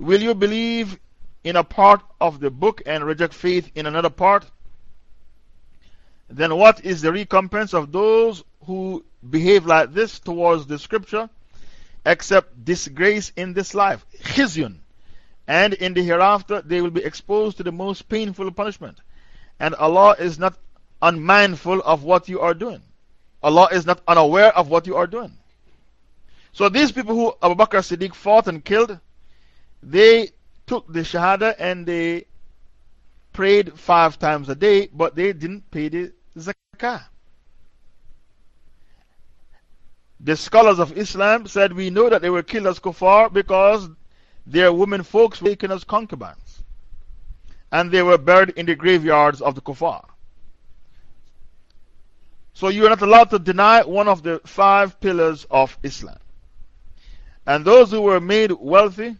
Will you believe in a part of the book and reject faith in another part? Then what is the recompense of those who behave like this towards the scripture? accept disgrace in this life, khizyun. And in the hereafter, they will be exposed to the most painful punishment. And Allah is not unmindful of what you are doing. Allah is not unaware of what you are doing. So these people who Abu Bakr Siddiq fought and killed, they took the Shahada and they prayed five times a day, but they didn't pay the zakah. The scholars of Islam said we know that they were killed as kuffar because their women folks were taken as concubines. And they were buried in the graveyards of the kuffar. So you are not allowed to deny one of the five pillars of Islam. And those who were made wealthy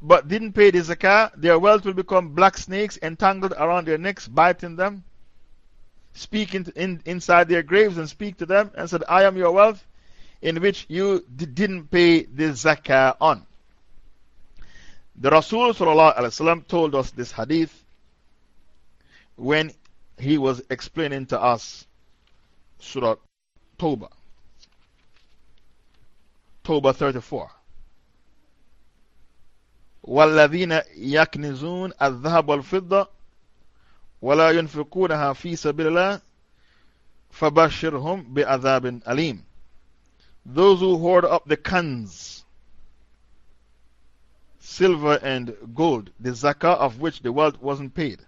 but didn't pay the zakah, their wealth will become black snakes entangled around their necks, biting them, speaking in, inside their graves and speak to them and said, I am your wealth, in which you didn't pay the zakah on. The Rasul told us this hadith when he was explaining to us Surah Tawbah. October 34 والذين يكنزون الذهب والفضة ولا ينفقونها في سبيل الله فبشرهم بعذاب أليم Those who hoard up the cans, silver and gold, the zakah of which the wealth wasn't paid,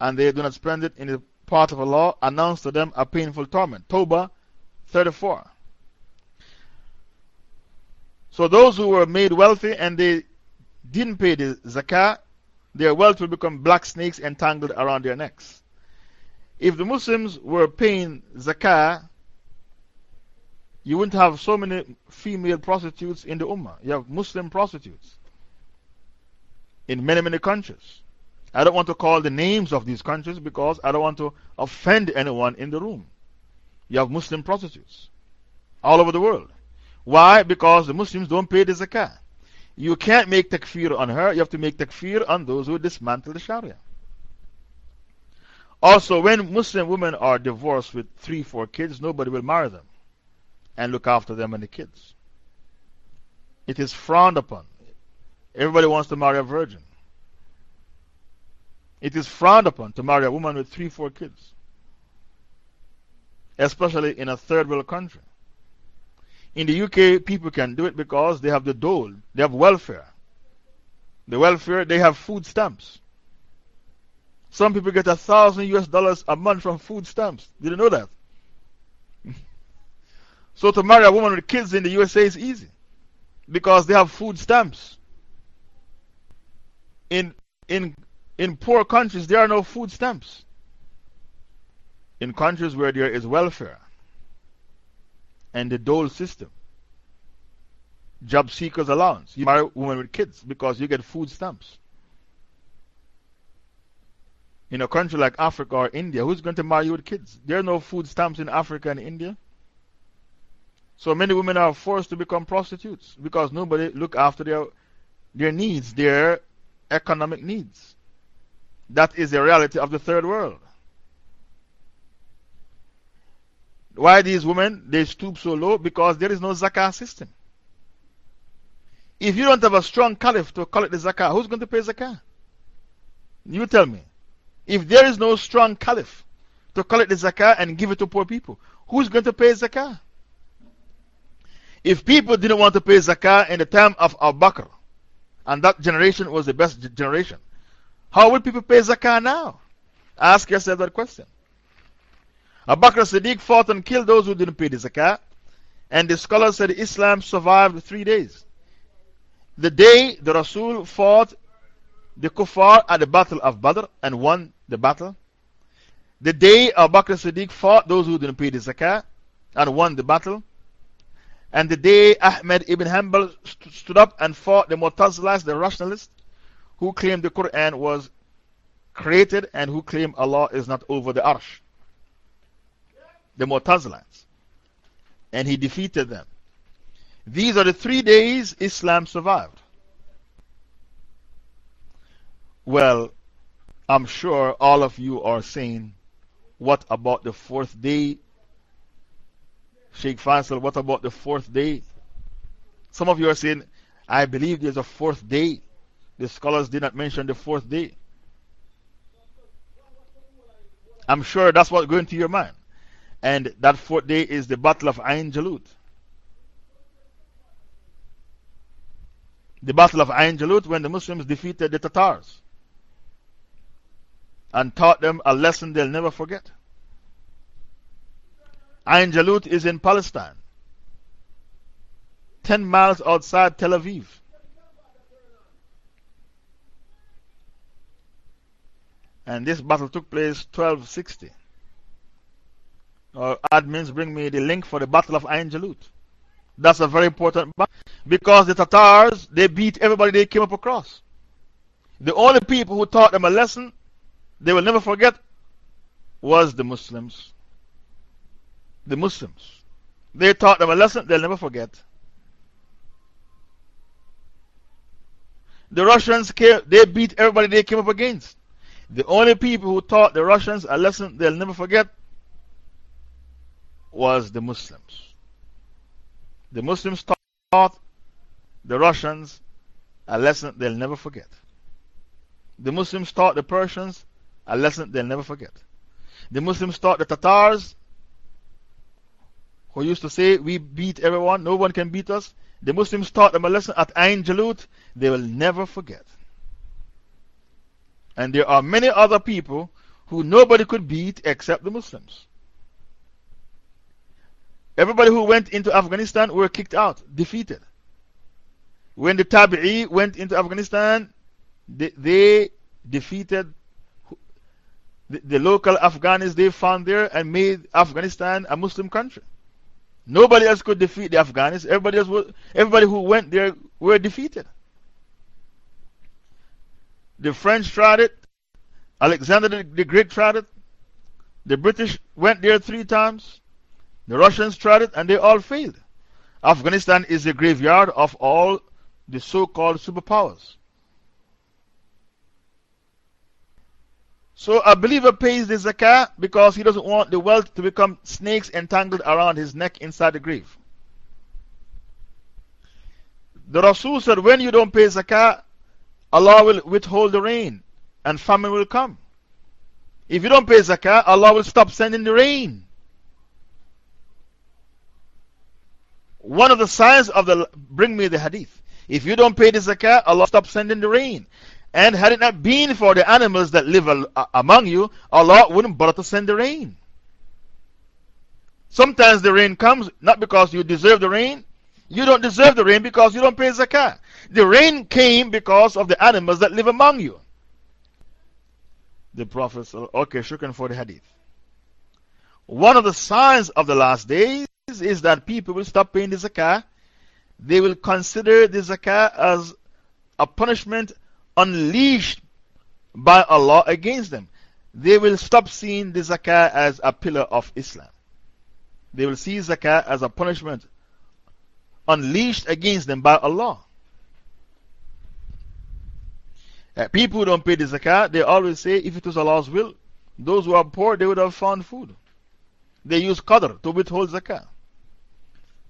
and they do not spend it in the path of Allah, announce to them a painful torment. Toba 34. So those who were made wealthy and they didn't pay the zakah, their wealth will become black snakes entangled around their necks. If the Muslims were paying zakah, you wouldn't have so many female prostitutes in the Ummah. You have Muslim prostitutes in many, many countries. I don't want to call the names of these countries because I don't want to offend anyone in the room. You have Muslim prostitutes all over the world. Why? Because the Muslims don't pay the zakah. You can't make takfir on her, you have to make takfir on those who dismantle the Sharia. Also, when Muslim women are divorced with three, four kids, nobody will marry them and look after them and the kids. It is frowned upon. Everybody wants to marry a virgin. It is frowned upon to marry a woman with three, four kids, especially in a third world country. In the UK, people can do it because they have the dole, they have welfare. The welfare, they have food stamps. Some people get a thousand US dollars a month from food stamps. Did you know that? [laughs] so to marry a woman with kids in the USA is easy because they have food stamps. In, in, in poor countries, there are no food stamps. In countries where there is welfare, and the dole system. Job seekers allowance. You marry women with kids because you get food stamps. In a country like Africa or India, who's going to marry you with kids? There are no food stamps in Africa and India. So many women are forced to become prostitutes because nobody look after their, their needs, their economic needs. That is the reality of the third world. Why these women, they stoop so low? Because there is no zakah system. If you don't have a strong caliph to collect the zakah, who's going to pay zakah? You tell me. If there is no strong caliph to collect the zakah and give it to poor people, who's going to pay zakah? If people didn't want to pay zakah in the time of Abu Bakr, and that generation was the best generation, how will people pay zakah now? Ask yourself that question. Abu Bakr Siddiq fought and killed those who didn't pay the zakat. And the scholars said Islam survived three days. The day the Rasul fought the kuffar at the battle of Badr and won the battle. The day Abu Bakr Siddiq fought those who didn't pay the zakat and won the battle. And the day Ahmed ibn Hanbal st stood up and fought the Mu'tazilites, the rationalists, who claimed the Quran was created and who claimed Allah is not over the arsh the Mu'tazilites. And he defeated them. These are the three days Islam survived. Well, I'm sure all of you are saying, what about the fourth day? Sheikh Faisal, what about the fourth day? Some of you are saying, I believe there's a fourth day. The scholars did not mention the fourth day. I'm sure that's what's going to your mind. And that fourth day is the Battle of Ain Jalut. The Battle of Ain Jalut when the Muslims defeated the Tatars and taught them a lesson they'll never forget. Ain Jalut is in Palestine, 10 miles outside Tel Aviv. And this battle took place 1260 or admins bring me the link for the Battle of Ain Jalut. That's a very important battle because the Tatars, they beat everybody they came up across. The only people who taught them a lesson they will never forget was the Muslims. The Muslims. They taught them a lesson they'll never forget. The Russians, came, they beat everybody they came up against. The only people who taught the Russians a lesson they'll never forget was the Muslims. The Muslims taught the Russians a lesson they'll never forget. The Muslims taught the Persians a lesson they'll never forget. The Muslims taught the Tatars, who used to say, We beat everyone, no one can beat us. the Muslims taught them a lesson at Ain Jalut, they will never forget. And there are many other people who nobody could beat except the Muslims. Everybody who went into Afghanistan were kicked out, defeated. When the Tabi'i went into Afghanistan, they, they defeated the, the local Afghans they found there and made Afghanistan a Muslim country. Nobody else could defeat the Afghans. Everybody, else was, everybody who went there were defeated. The French tried it. Alexander the, the Great tried it. The British went there three times. The Russians tried it and they all failed. Afghanistan is the graveyard of all the so called superpowers. So a believer pays the zakah because he doesn't want the wealth to become snakes entangled around his neck inside the grave. The Rasul said, when you don't pay zakah, Allah will withhold the rain and famine will come. If you don't pay zakah, Allah will stop sending the rain. One of the signs of the, bring me the hadith. If you don't pay the zakah, Allah stop sending the rain. And had it not been for the animals that live among you, Allah wouldn't bother to send the rain. Sometimes the rain comes not because you deserve the rain. You don't deserve the rain because you don't pay zakah. The rain came because of the animals that live among you. The Prophet okay, shukran for the hadith. One of the signs of the last days is that people will stop paying the zakah. They will consider the zakah as a punishment unleashed by Allah against them. They will stop seeing the zakah as a pillar of Islam. They will see zakah as a punishment unleashed against them by Allah. Uh, people who don't pay the zakah, they always say, if it was Allah's will, those who are poor, they would have found food. They use qadr to withhold zakah.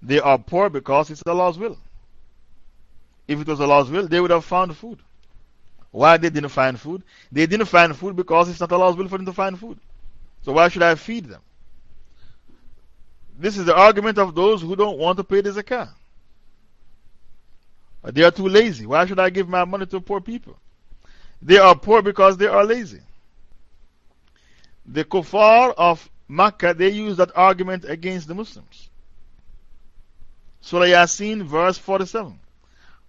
They are poor because it's Allah's will. If it was Allah's will, they would have found food. Why they didn't find food? They didn't find food because it's not Allah's will for them to find food. So why should I feed them? This is the argument of those who don't want to pay the zakah. They are too lazy. Why should I give my money to poor people? They are poor because they are lazy. The kuffar of Makkah, they use that argument against the Muslims. Surah Yasin, verse 47.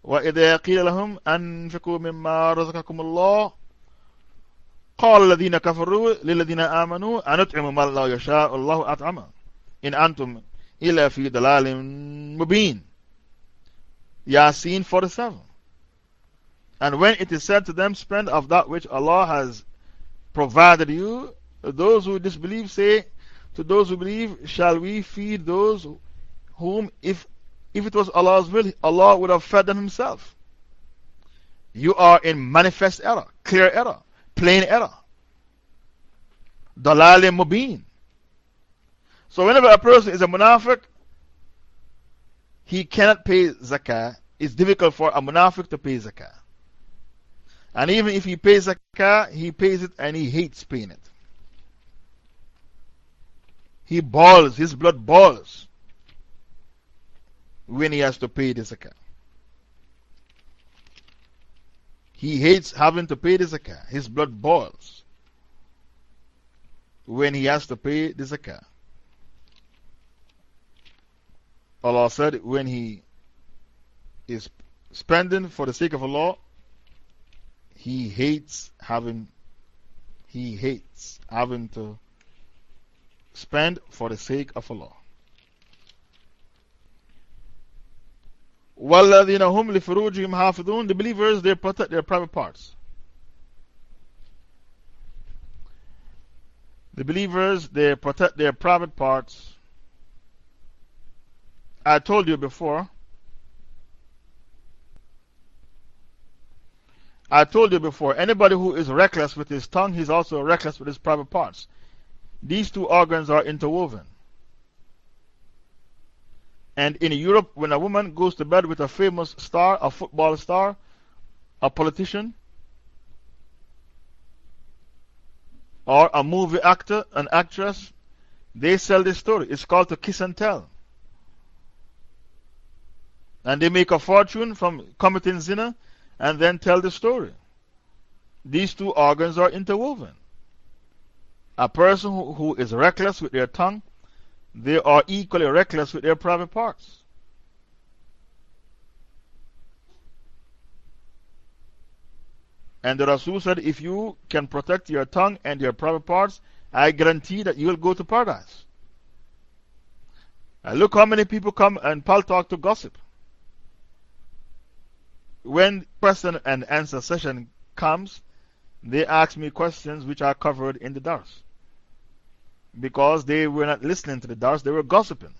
وإذا قيل لهم أنفقوا مما رزقكم الله قال الذين كفروا للذين آمنوا أنطعم ما لا يشاء الله أطعمه إن أنتم إلا في ضلال مبين Yasin 47 And when it is said to them, spend of that which Allah has provided you, those who disbelieve say, to those who believe, shall we feed those whom, if if it was Allah's will, Allah would have fed them Himself. You are in manifest error, clear error, plain error. Dalal mubin. So, whenever a person is a munafiq, he cannot pay zakah. It's difficult for a munafiq to pay zakah. And even if he pays zakah, he pays it and he hates paying it. He boils, his blood boils when he has to pay the zakah. He hates having to pay the zakah. His blood boils when he has to pay the zakah. Allah said, when he is spending for the sake of Allah, he hates having, he hates having to spend for the sake of Allah. وَالَّذِينَ هُمْ لِفُرُوجِهِمْ حَافِظُونَ The believers, they protect their private parts. The believers, they protect their private parts. I told you before. I told you before, anybody who is reckless with his tongue, he's also reckless with his private parts. These two organs are interwoven. And in Europe, when a woman goes to bed with a famous star, a football star, a politician, or a movie actor, an actress, they sell this story. It's called to kiss and tell. And they make a fortune from committing zina and then tell the story. These two organs are interwoven. A person who, who is reckless with their tongue, they are equally reckless with their private parts. And the Rasul said, if you can protect your tongue and your private parts, I guarantee that you will go to paradise. And look how many people come and Paltalk to gossip. When question and answer session comes, they ask me questions which are covered in the Dars. Because they were not listening to the Dars, they were gossiping.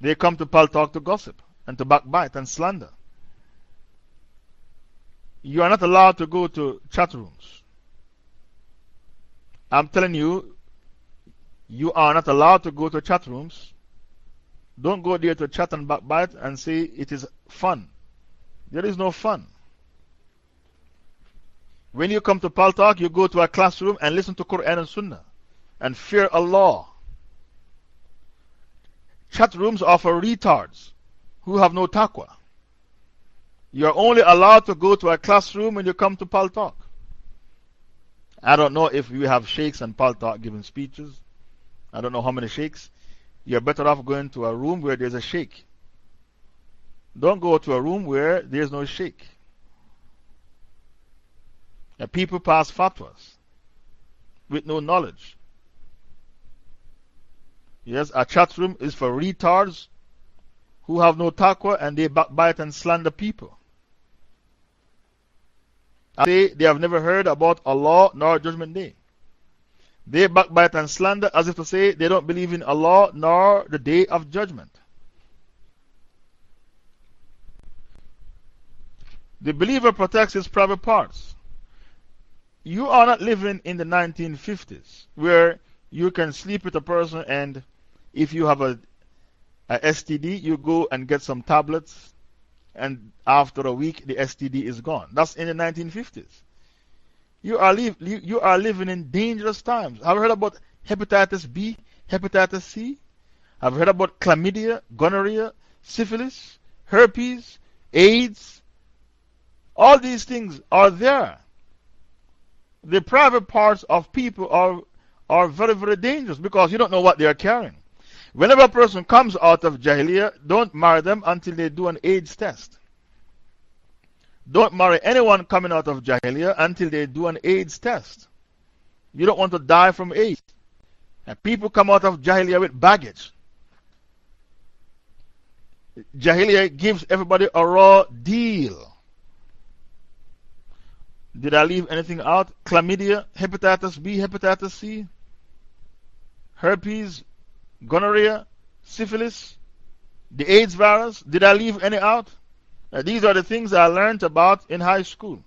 They come to Paltalk to gossip and to backbite and slander. You are not allowed to go to chat rooms. I'm telling you, you are not allowed to go to chat rooms. Don't go there to chat and backbite and say it is fun. There is no fun. When you come to Paltalk, you go to a classroom and listen to Quran and Sunnah and fear Allah. Chat rooms are for retards who have no taqwa. You are only allowed to go to a classroom when you come to Paltalk. I don't know if we have sheikhs and Paltalk giving speeches. I don't know how many sheikhs. You're better off going to a room where there's a sheikh. Don't go to a room where there's no sheikh. People pass fatwas with no knowledge. Yes, a chat room is for retards who have no taqwa and they backbite and slander people say they have never heard about Allah nor Judgment Day. They backbite and slander as if to say they don't believe in Allah nor the Day of Judgment. The believer protects his private parts. You are not living in the 1950s where you can sleep with a person and if you have a, a STD, you go and get some tablets and after a week the STD is gone. That's in the 1950s. You are, you, you are living in dangerous times. Have you heard about hepatitis B, hepatitis C? Have you heard about chlamydia, gonorrhea, syphilis, herpes, AIDS? All these things are there. The private parts of people are, are very, very dangerous because you don't know what they are carrying. Whenever a person comes out of Jahiliyyah, don't marry them until they do an AIDS test. Don't marry anyone coming out of Jahiliyyah until they do an AIDS test. You don't want to die from AIDS. And people come out of Jahiliyyah with baggage. Jahiliyyah gives everybody a raw deal. Did I leave anything out? Chlamydia, hepatitis B, hepatitis C, herpes, gonorrhea, syphilis, the AIDS virus. Did I leave any out? Uh, these are the things I learned about in high school.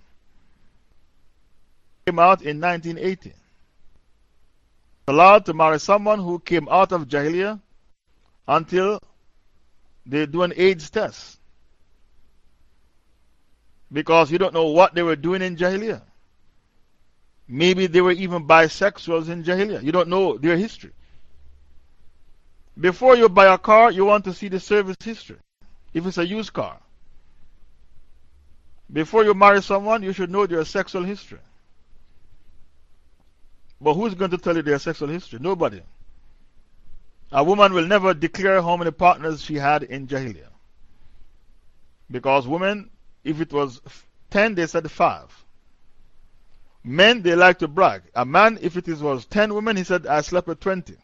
Came out in 1980. Allowed to marry someone who came out of Jahiliyyah until they do an AIDS test. Because you don't know what they were doing in Jahiliyyah. Maybe they were even bisexuals in Jahiliyyah. You don't know their history. Before you buy a car, you want to see the service history. If it's a used car. Before you marry someone, you should know their sexual history. But who's going to tell you their sexual history? Nobody. A woman will never declare how many partners she had in Jahiliyyah. Because women, if it was 10, they said 5. Men, they like to brag. A man, if it was 10 women, he said, I slept with 20.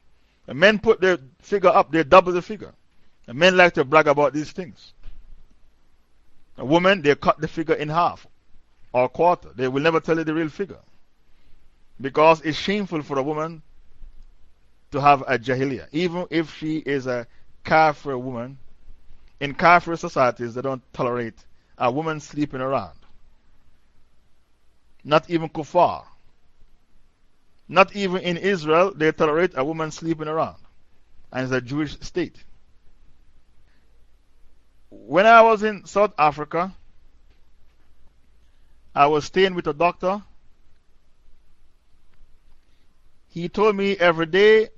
And men put their figure up, they double the figure. And men like to brag about these things. A woman, they cut the figure in half or quarter. They will never tell you the real figure. Because it's shameful for a woman to have a jahiliyyah. Even if she is a kafir woman, in kafir societies, they don't tolerate a woman sleeping around. Not even kuffar. Not even in Israel, they tolerate a woman sleeping around. And it's a Jewish state. When I was in South Africa, I was staying with a doctor. He told me every day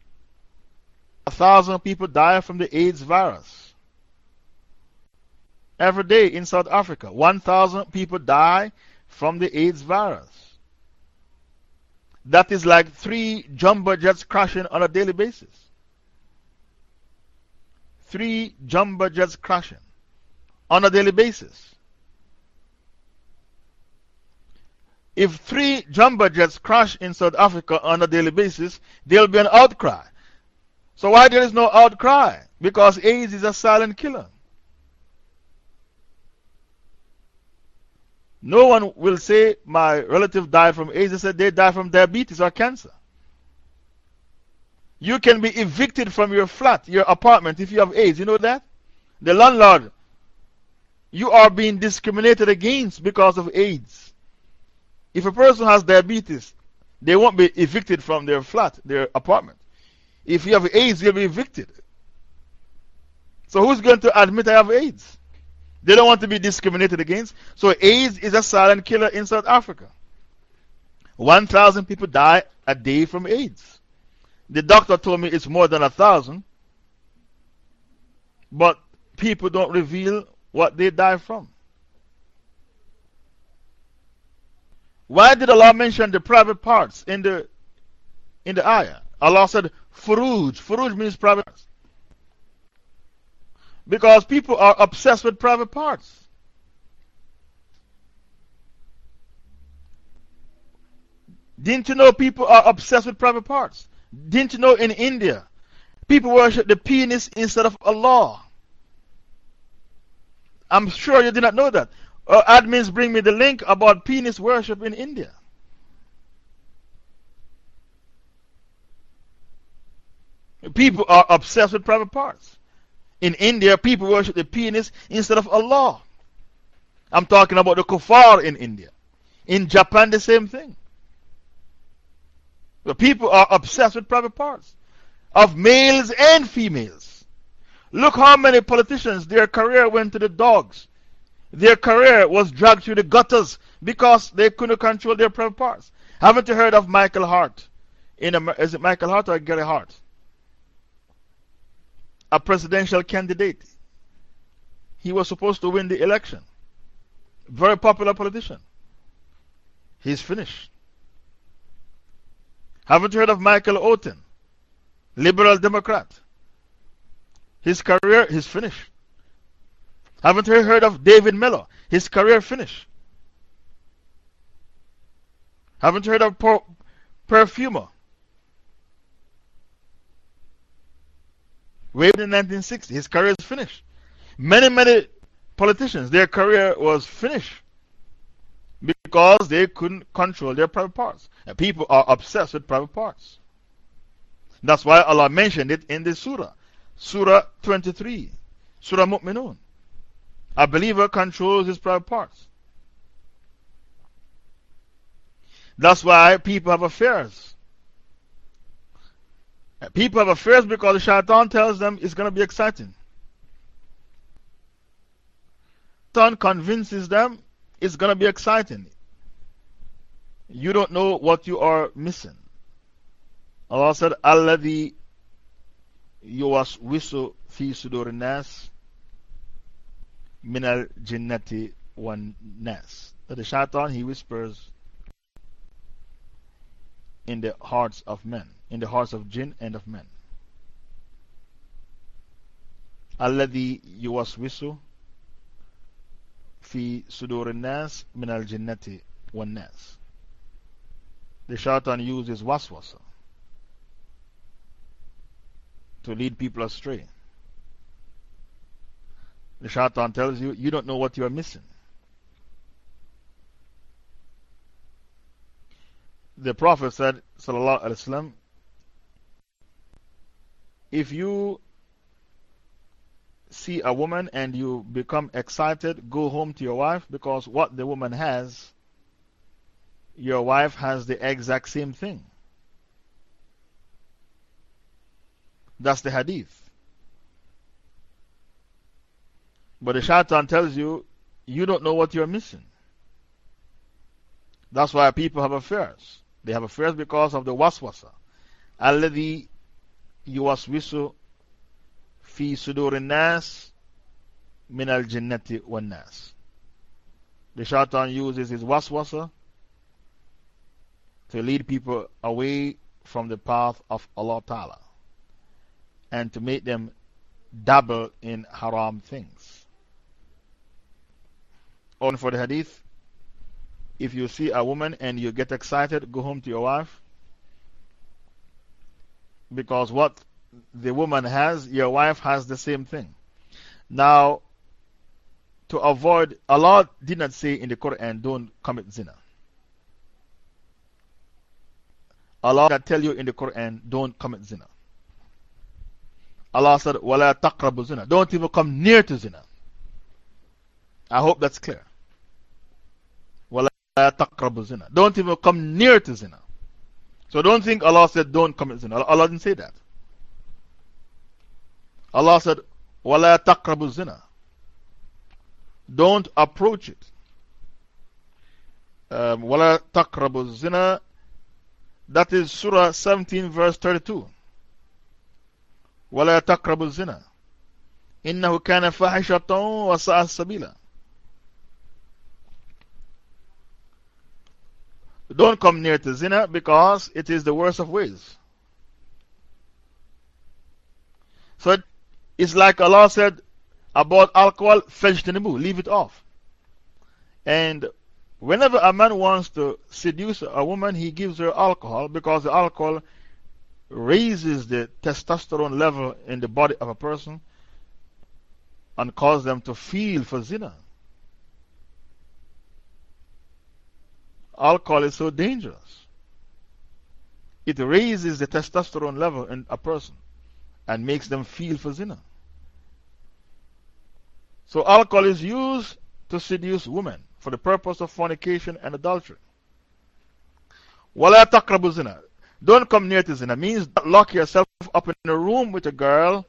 a thousand people die from the AIDS virus. every day in South Africa. 1,000 people die from the AIDS virus. That is like three jumbo jets crashing on a daily basis. Three jumbo jets crashing on a daily basis. If three jumbo jets crash in South Africa on a daily basis, there'll be an outcry. So, why there is no outcry? Because AIDS is a silent killer. No one will say, My relative died from AIDS. They said they died from diabetes or cancer. You can be evicted from your flat, your apartment, if you have AIDS. You know that? The landlord, you are being discriminated against because of AIDS. If a person has diabetes, they won't be evicted from their flat, their apartment. If you have AIDS, you'll be evicted. So, who's going to admit I have AIDS? They don't want to be discriminated against. So, AIDS is a silent killer in South Africa. 1,000 people die a day from AIDS. The doctor told me it's more than a thousand, but people don't reveal what they die from. Why did Allah mention the private parts in the, in the ayah? Allah said, Furuj. Furuj means private parts. Because people are obsessed with private parts. Didn't you know people are obsessed with private parts? Didn't you know in India, people worship the penis instead of Allah? I'm sure you did not know that. Uh, admins bring me the link about penis worship in India. People are obsessed with private parts. In India, people worship the penis instead of Allah. I'm talking about the kuffar in India. In Japan, the same thing. The people are obsessed with private parts of males and females. Look how many politicians, their career went to the dogs. Their career was dragged through the gutters because they couldn't control their private parts. Haven't you heard of Michael Hart? In is it Michael Hart or Gary Hart? A presidential candidate. He was supposed to win the election. Very popular politician. He's finished. Haven't you heard of Michael Oaten? Liberal Democrat. His career is finished. Haven't you heard of David Mellor? His career finished. Haven't you heard of per Profumo? Way in 1960, his career is finished. Many, many politicians, their career was finished because they couldn't control their private parts. And people are obsessed with private parts. That's why Allah mentioned it in the surah. Surah 23, Surah Mu'minun. A believer controls his private parts. That's why people have affairs. People have affairs because the shaitan tells them it's going to be exciting. Shaitan convinces them it's going to be exciting. You don't know what you are missing. Allah said, Alladhi yuwaswisu fi sudur nas min al jinnati wan nas. The shaitan, he whispers in the hearts of men, in the hearts of jinn and of men. Alladhi yuwaswisu fi sudur nas min al jinnati wan nas the shaitan uses waswasa to lead people astray. The shaitan tells you, you don't know what you are missing. The Prophet said, Sallallahu Alaihi Wasallam, if you see a woman and you become excited, go home to your wife because what the woman has, your wife has the exact same thing. That's the hadith. But the shaitan tells you, you don't know what you're missing. That's why people have affairs. They have affairs because of the waswasa يوسوس في صدور الناس من الجنة والناس. The shaitan uses his waswasa to lead people away from the path of Allah Ta'ala and to make them dabble in haram things. On for the hadith, if you see a woman and you get excited, go home to your wife. Because what the woman has, your wife has the same thing. Now, to avoid, Allah did not say in the Quran, don't commit zina. Allah did not tell you in the Quran, don't commit zina. Allah said, وَلَا تَقْرَبُ zina. Don't even come near to zina. I hope that's clear. وَلَا تَقْرَبُ zina. Don't even come near to zina. So don't think Allah said, don't commit zina. Allah didn't say that. Allah said, وَلَا تَقْرَبُ zina. Don't approach it. Um, وَلَا تَقْرَبُ zina. That is Surah 17, verse 32. وَلَا تَقْرَبُ الزِّنَا إِنَّهُ كَانَ فَاحِشَةً وَسَاءَ السَّبِيلًا Don't come near to zina because it is the worst of ways. So it's like Allah said about alcohol, fajtanibu, leave it off. And whenever a man wants to seduce a woman, he gives her alcohol because the alcohol raises the testosterone level in the body of a person and causes them to feel for zina. Alcohol is so dangerous. It raises the testosterone level in a person and makes them feel for zina. So, alcohol is used to seduce women for the purpose of fornication and adultery. وَلَا تَقْرَبُ zina. Don't come near to zina. means lock yourself up in a room with a girl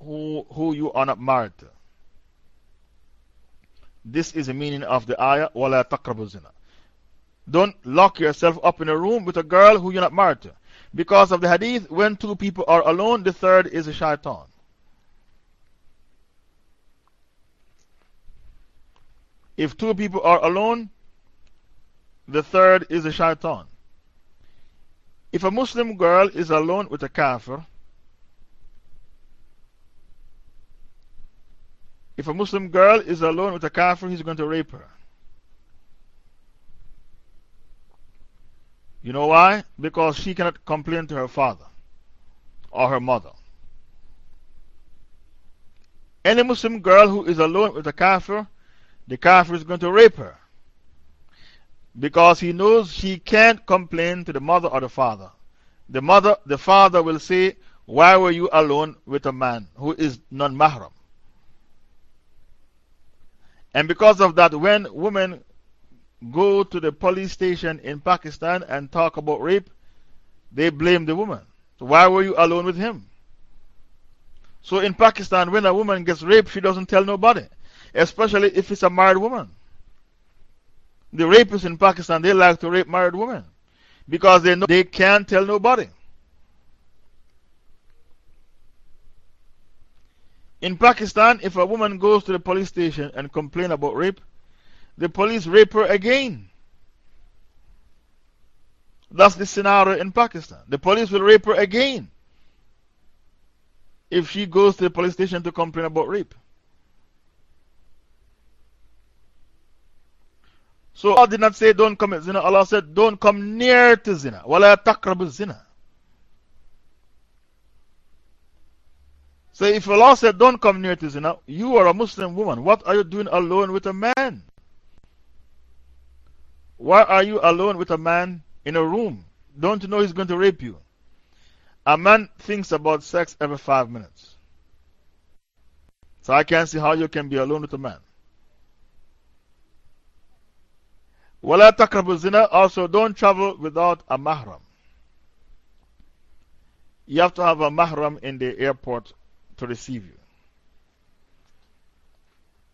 who, who you are not married to. This is the meaning of the ayah, وَلَا تَقْرَبُ zina. Don't lock yourself up in a room with a girl who you're not married to. Because of the hadith, when two people are alone, the third is a shaitan. If two people are alone, the third is a shaitan. If a Muslim girl is alone with a kafir, if a Muslim girl is alone with a kafir, he's going to rape her. You know why? Because she cannot complain to her father or her mother. Any Muslim girl who is alone with a kafir, the kafir is going to rape her. Because he knows she can't complain to the mother or the father. The mother, the father will say, Why were you alone with a man who is non mahram? And because of that, when women go to the police station in Pakistan and talk about rape, they blame the woman. So why were you alone with him? So in Pakistan, when a woman gets raped, she doesn't tell nobody especially if it's a married woman. The rapists in Pakistan, they like to rape married women because they know they can't tell nobody. In Pakistan, if a woman goes to the police station and complains about rape, the police rape her again. That's the scenario in Pakistan. The police will rape her again if she goes to the police station to complain about rape. So Allah did not say don't commit zina. Allah said don't come near to zina. وَلَا تَقْرَبُ zina. So if Allah said don't come near to zina, you are a Muslim woman. What are you doing alone with a man? Why are you alone with a man in a room? Don't you know he's going to rape you? A man thinks about sex every five minutes. So I can't see how you can be alone with a man. وَلَا تَقْرَبُ zina. Also, don't travel without a mahram. You have to have a mahram in the airport to receive you.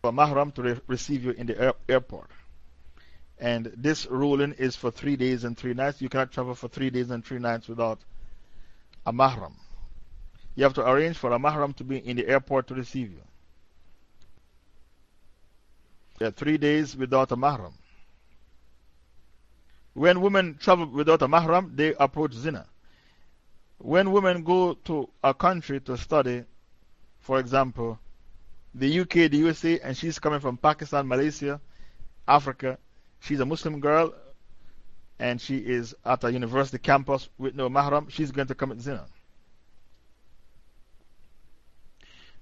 A mahram to re receive you in the air airport. And this ruling is for three days and three nights. You cannot travel for three days and three nights without a mahram. You have to arrange for a mahram to be in the airport to receive you. uh, three days without a mahram. When women travel without a mahram, they approach zina. When women go to a country to study, for example, the UK, the USA, and she's coming from Pakistan, Malaysia, Africa, she's a Muslim girl, and she is at a university campus with no mahram, she's going to commit zina.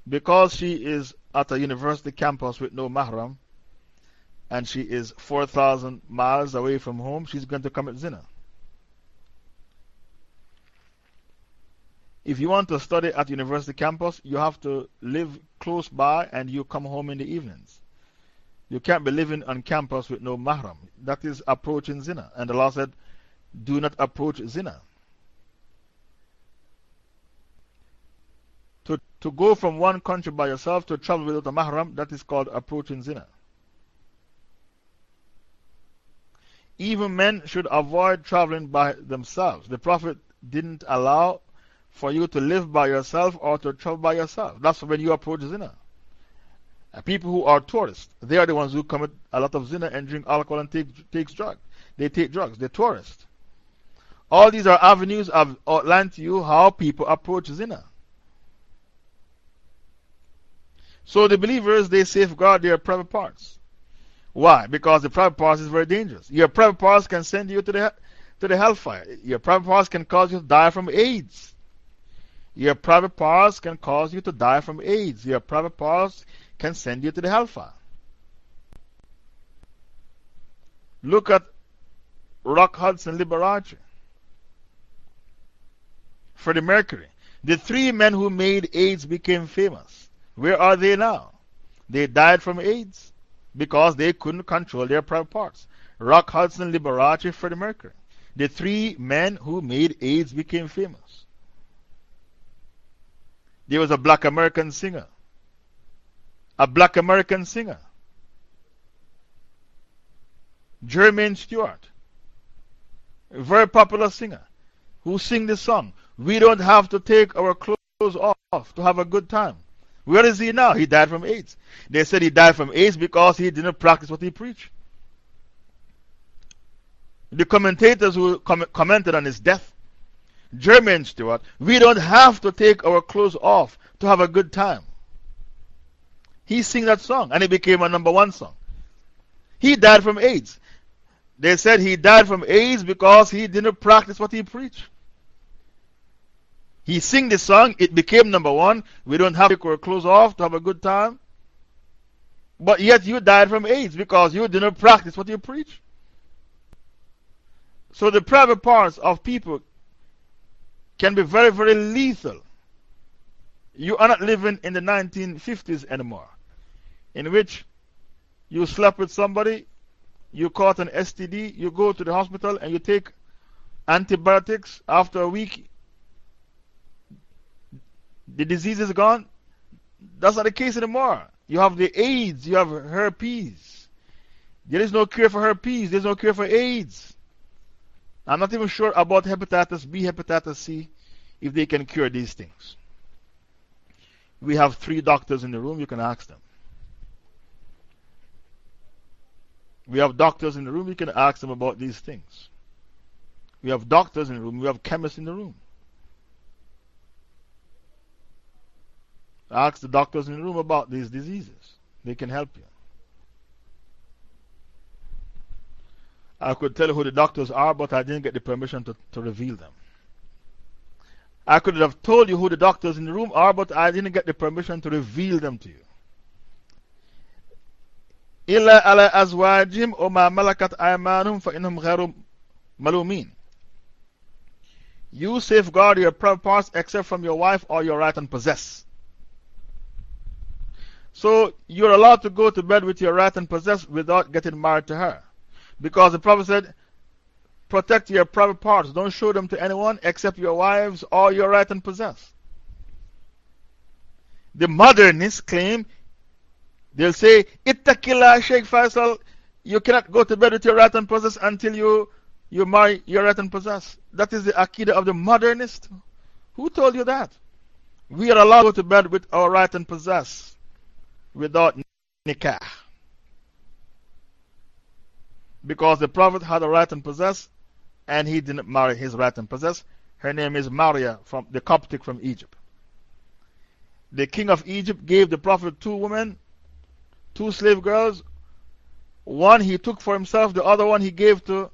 Because she is at a university campus with no mahram, and she is 4,000 miles away from home, she's going to commit zina. If you want to study at university campus, you have to live close by and you come home in the evenings. You can't be living on campus with no mahram. That is approaching zina. And Allah said, do not approach zina. To, to go from one country by yourself to travel without a mahram, that is called approaching zina. Even men should avoid traveling by themselves. The Prophet didn't allow for you to live by yourself or to travel by yourself. That's when you approach zina. Uh, people who are tourists, they are the ones who commit a lot of zina and drink alcohol and take takes drugs. They take drugs. They're tourists. All these are avenues I've outlined uh, to you how people approach zina. So the believers, they safeguard their private parts. Why? Because the private parts is very dangerous. Your private parts can send you to the, to the hellfire. Your private parts can cause you to die from AIDS. Your private parts can cause you to die from AIDS. Your private parts can send you to the hellfire. Look at Rock Hudson Liberace, Freddie Mercury. The three men who made AIDS became famous. Where are they now? They died from AIDS because they couldn't control their private parts. Rock Hudson, Liberace, Freddie Mercury. The three men who made AIDS became famous. There was a black American singer. A black American singer. Jermaine Stewart. A very popular singer. Who sing this song. We don't have to take our clothes off to have a good time. Where is he now? He died from AIDS. They said he died from AIDS because he didn't practice what he preached. The commentators who com commented on his death Jermaine Stewart, we don't have to take our clothes off to have a good time. He sang that song and it became a number one song. He died from AIDS. They said he died from AIDS because he didn't practice what he preached. He sang the song, it became number one. We don't have to take our clothes off to have a good time. But yet you died from AIDS because you didn't practice what you preach. So the private parts of people can be very, very lethal. You are not living in the 1950s anymore, in which you slept with somebody, you caught an STD, you go to the hospital and you take antibiotics. After a week, the disease is gone. That's not the case anymore. You have the AIDS, you have herpes. There is no cure for herpes, there's no cure for AIDS. I'm not even sure about hepatitis B, hepatitis C, if they can cure these things. We have three doctors in the room, you can ask them. We have doctors in the room, you can ask them about these things. We have doctors in the room, we have chemists in the room. Ask the doctors in the room about these diseases, they can help you. I could tell you who the doctors are, but I didn't get the permission to, to reveal them. I could have told you who the doctors in the room are, but I didn't get the permission to reveal them to you. إلا على أزواجهم وما ملكت أيمانهم فإنهم غير ملومين. You safeguard your private parts except from your wife or your right and possess. So you're allowed to go to bed with your right and possess without getting married to her. Because the Prophet said, protect your private parts. Don't show them to anyone except your wives or your right and possess. The modernists claim, they'll say, Ittaqillah, Sheikh Faisal, you cannot go to bed with your right and possess until you, you marry your right and possess. That is the Aqidah of the modernist. Who told you that? We are allowed to go to bed with our right and possess without nikah. Because the Prophet had a right and possess, and he didn't marry his right and possess. Her name is Maria, from the Coptic from Egypt. The king of Egypt gave the Prophet two women, two slave girls. One he took for himself, the other one he gave to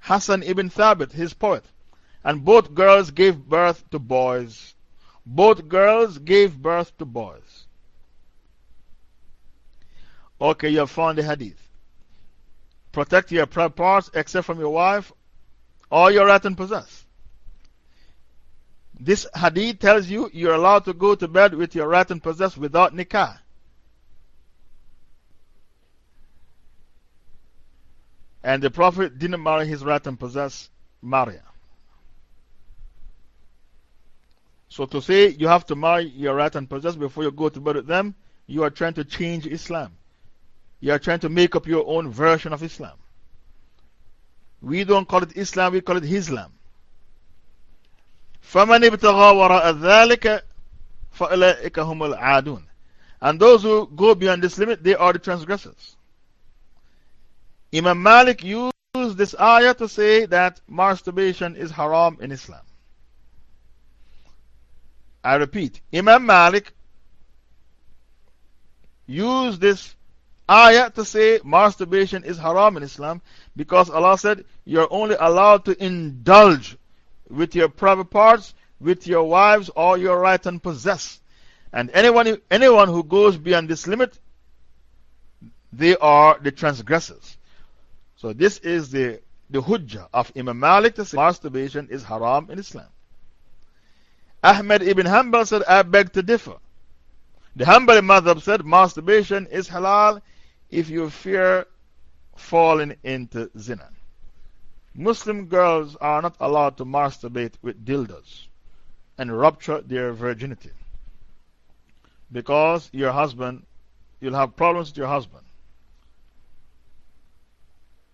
Hassan ibn Thabit, his poet. And both girls gave birth to boys. Both girls gave birth to boys. Okay, you have found the hadith. Protect your private parts except from your wife or your right and possess. This hadith tells you you're allowed to go to bed with your right and possess without nikah. And the Prophet didn't marry his right and possess Maria. So to say you have to marry your right and possess before you go to bed with them, you are trying to change Islam. You are trying to make up your own version of Islam. We don't call it Islam, we call it Islam. فَمَنِ ابْتَغَى وَرَاءَ ذَلِكَ فَأُولَٰئِكَ هُمُ الْعَادُونَ And those who go beyond this limit, they are the transgressors. Imam Malik used this ayah to say that masturbation is haram in Islam. I repeat, Imam Malik used this ayah to say masturbation is haram in Islam because Allah said you're only allowed to indulge with your private parts, with your wives, or your right and possess. And anyone, anyone who goes beyond this limit, they are the transgressors. So, this is the, the hujjah of Imam Malik to say masturbation is haram in Islam. Ahmed ibn Hanbal said, I beg to differ. The Hanbali madhab said masturbation is halal if you fear falling into zina. Muslim girls are not allowed to masturbate with dildos and rupture their virginity. Because your husband, you'll have problems with your husband.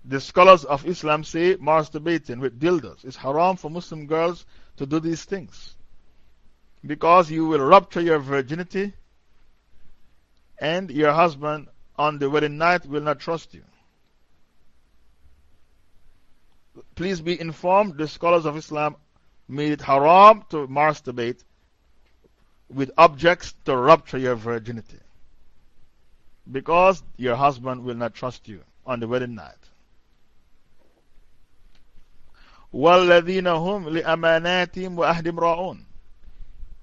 The scholars of Islam say masturbating with dildos is haram for Muslim girls to do these things. Because you will rupture your virginity and your husband on the wedding night will not trust you. Please be informed the scholars of Islam made it haram to masturbate with objects to rupture your virginity because your husband will not trust you on the wedding night.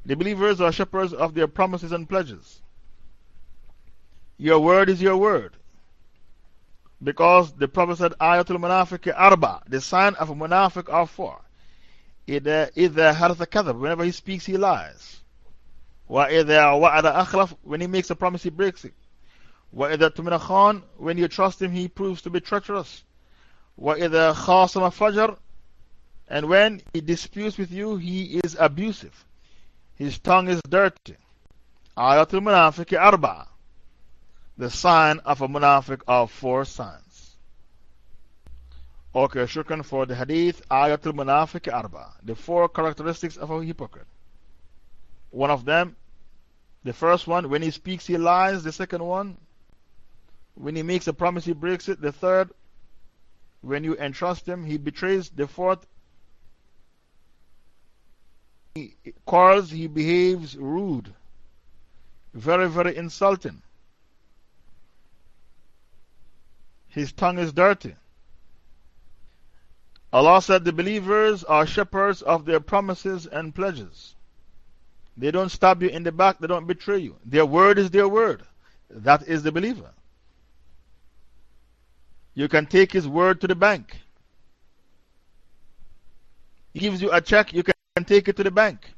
The believers are shepherds of their promises and pledges. Your word is your word. Because the Prophet said, Ayatul Munafiq Arba, the sign of a Munafiq are four. Either Haratha Kadhab, whenever he speaks, he lies. When he makes a promise, he breaks it. When you trust him, he proves to be treacherous. And when he disputes with you, he is abusive. His tongue is dirty. Ayatul Munafiq Arba the sign of a munafiq of four signs. Okay, shukran for the hadith, Ayatul Munafiq Arba, the four characteristics of a hypocrite. One of them, the first one, when he speaks, he lies. The second one, when he makes a promise, he breaks it. The third, when you entrust him, he betrays. The fourth, he quarrels, he behaves rude, very, very insulting. His tongue is dirty. Allah said the believers are shepherds of their promises and pledges. They don't stab you in the back, they don't betray you. Their word is their word. That is the believer. You can take his word to the bank. He gives you a check, you can take it to the bank.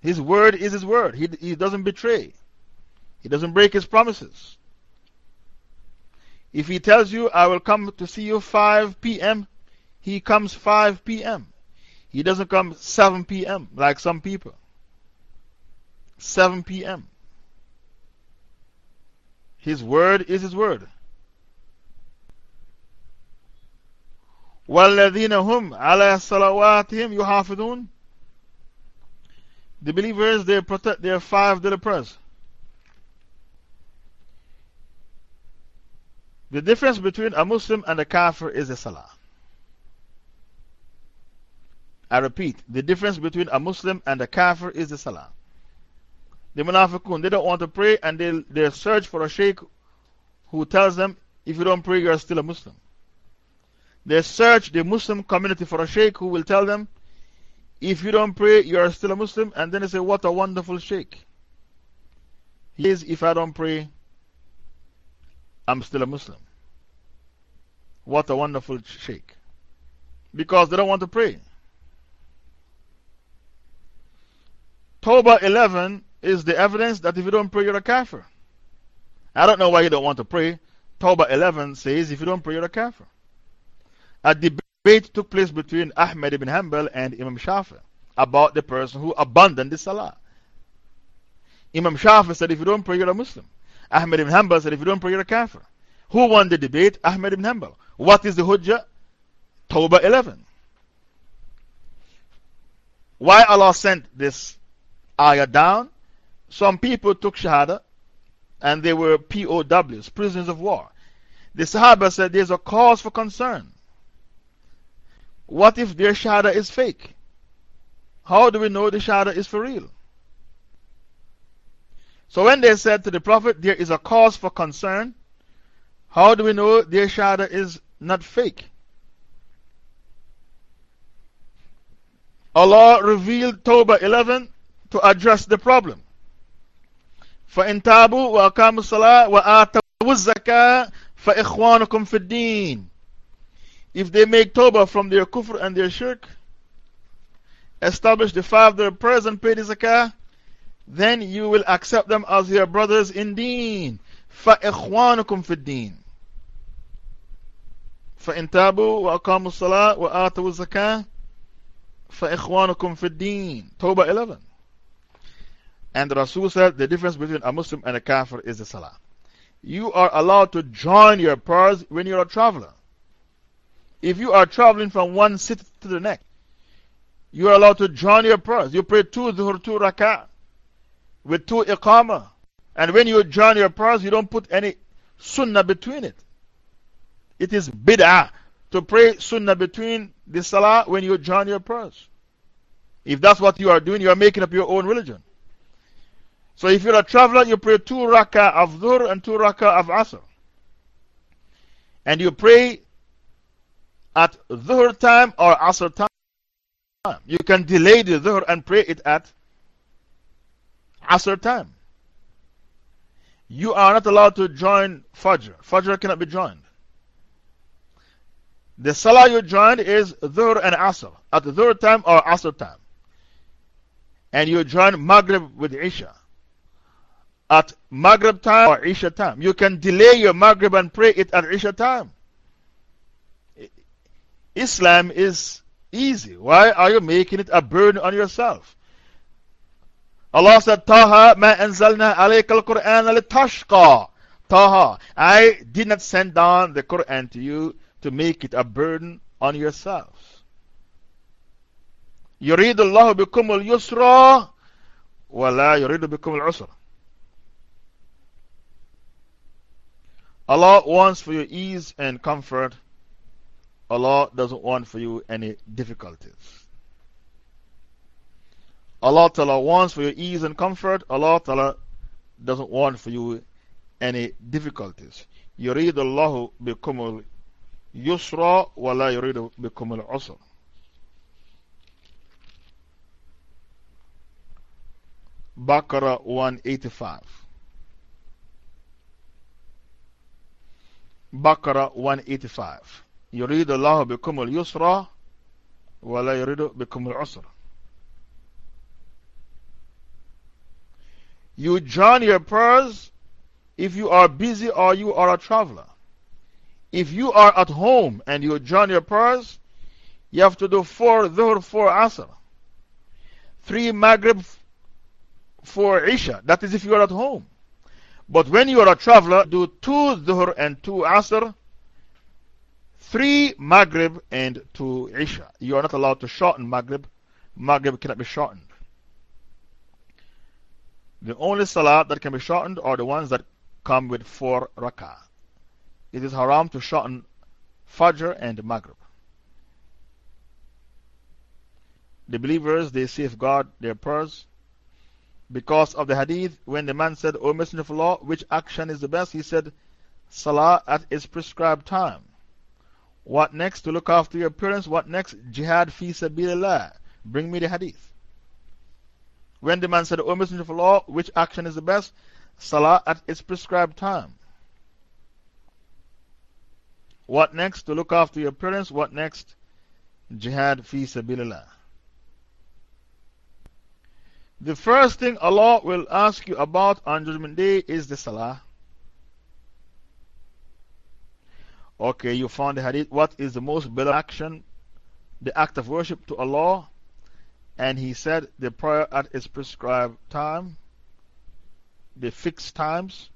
His word is his word. He, he doesn't betray, he doesn't break his promises. If he tells you, I will come to see you 5 p.m., he comes 5 p.m. He doesn't come 7 p.m. like some people. 7 p.m. His word is his word. وَالَّذِينَ هُمْ عَلَى صَلَوَاتِهِمْ يُحَافِظُونَ The believers, they protect their five daily prayers. The difference between a Muslim and a Kafir is the Salah. I repeat, the difference between a Muslim and a Kafir is the Salah. The Munafiqun, they don't want to pray and they, they search for a sheikh who tells them, if you don't pray, you are still a Muslim. They search the Muslim community for a sheikh who will tell them, if you don't pray, you are still a Muslim. And then they say, What a wonderful sheikh. He says, If I don't pray, I'm still a Muslim. What a wonderful sheikh. Because they don't want to pray. Tawbah 11 is the evidence that if you don't pray, you're a kafir. I don't know why you don't want to pray. Tawbah 11 says, If you don't pray, you're a kafir. A debate took place between Ahmed ibn Hanbal and Imam Shafi about the person who abandoned the Salah. Imam Shafi said, If you don't pray, you're a Muslim. Ahmed ibn Hanbal said, If you don't pray, you're a kafir. Who won the debate? Ahmed ibn Hanbal. What is the Hujjah? Tawbah 11. Why Allah sent this ayah down? Some people took Shahada and they were POWs, prisoners of war. The Sahaba said there's a cause for concern. What if their shahada is fake? How do we know the shahada is for real? So when they said to the Prophet, there is a cause for concern, how do we know their shahada is not fake? Allah revealed Tawbah 11 to address the problem. فإن تابوا وأقاموا الصلاة وآتوا الزكاة فإخوانكم في الدين if they make Tawbah from their kufr and their shirk, establish the five their prayers and pay the zakah, then you will accept them as your brothers in deen. فَإِخْوَانُكُمْ فِي الدِّينِ فإن تابوا وأقاموا الصلاة وآتوا الزكاة فإخوانكم في الدين Tawbah 11 And the Rasul said the difference between a Muslim and a Kafir is the Salah. You are allowed to join your prayers when you're a traveler. If you are traveling from one city to the next, you are allowed to join your prayers. You pray two dhuhr, two rak'ah with two iqamah. And when you join your prayers, you don't put any sunnah between it. It is bid'ah to pray sunnah between the salah when you join your prayers. If that's what you are doing, you are making up your own religion. So if you're a traveler, you pray two rak'ah of dhuhr and two rak'ah of asr. And you pray at Dhuhr time or Asr time. You can delay the Dhuhr and pray it at Asr time. You are not allowed to join Fajr. Fajr cannot be joined. The Salah you joined is Dhuhr and Asr at Dhuhr time or Asr time. And you join Maghrib with Isha at Maghrib time or Isha time. You can delay your Maghrib and pray it at Isha time. Islam is easy. Why are you making it a burden on yourself? Allah said, Taha ma anzalna alayka al-Qur'an litashqa. Taha, I did not send down the Quran to you to make it a burden on yourselves. يريد الله بكم اليسر ولا يريد بكم العسر. Allah wants for your ease and comfort Allah doesn't want for you any difficulties. Allah Ta'ala wants for your ease and comfort. Allah Ta'ala doesn't want for you any difficulties. يريد الله بكم اليسر ولا يريد بكم العسر. Baqarah 185. Baqarah 185. يريد الله بكم اليسر ولا يريد بكم العسر You join your prayers if you are busy or you are a traveler. If you are at home and you join your prayers, you have to do four dhuhr, four asr, three maghrib, four isha. That is if you are at home. But when you are a traveler, do two dhuhr and two asr, three Maghrib and two Isha. You are not allowed to shorten Maghrib. Maghrib cannot be shortened. The only Salah that can be shortened are the ones that come with four rak'ah. it is haram to shorten Fajr and Maghrib. The believers, they safeguard their prayers. Because of the hadith, when the man said, O Messenger of Allah, which action is the best? He said, Salah at its prescribed time. What next? To look after your appearance. What next? Jihad fi sabilillah. Bring me the hadith. When the man said, O Messenger of Allah, which action is the best? Salah at its prescribed time. What next? To look after your parents. What next? Jihad fi sabilillah. The first thing Allah will ask you about on Judgment Day is the Salah. Okay, you found the hadith. What is the most better action? The act of worship to Allah. And he said the prayer at its prescribed time, the fixed times.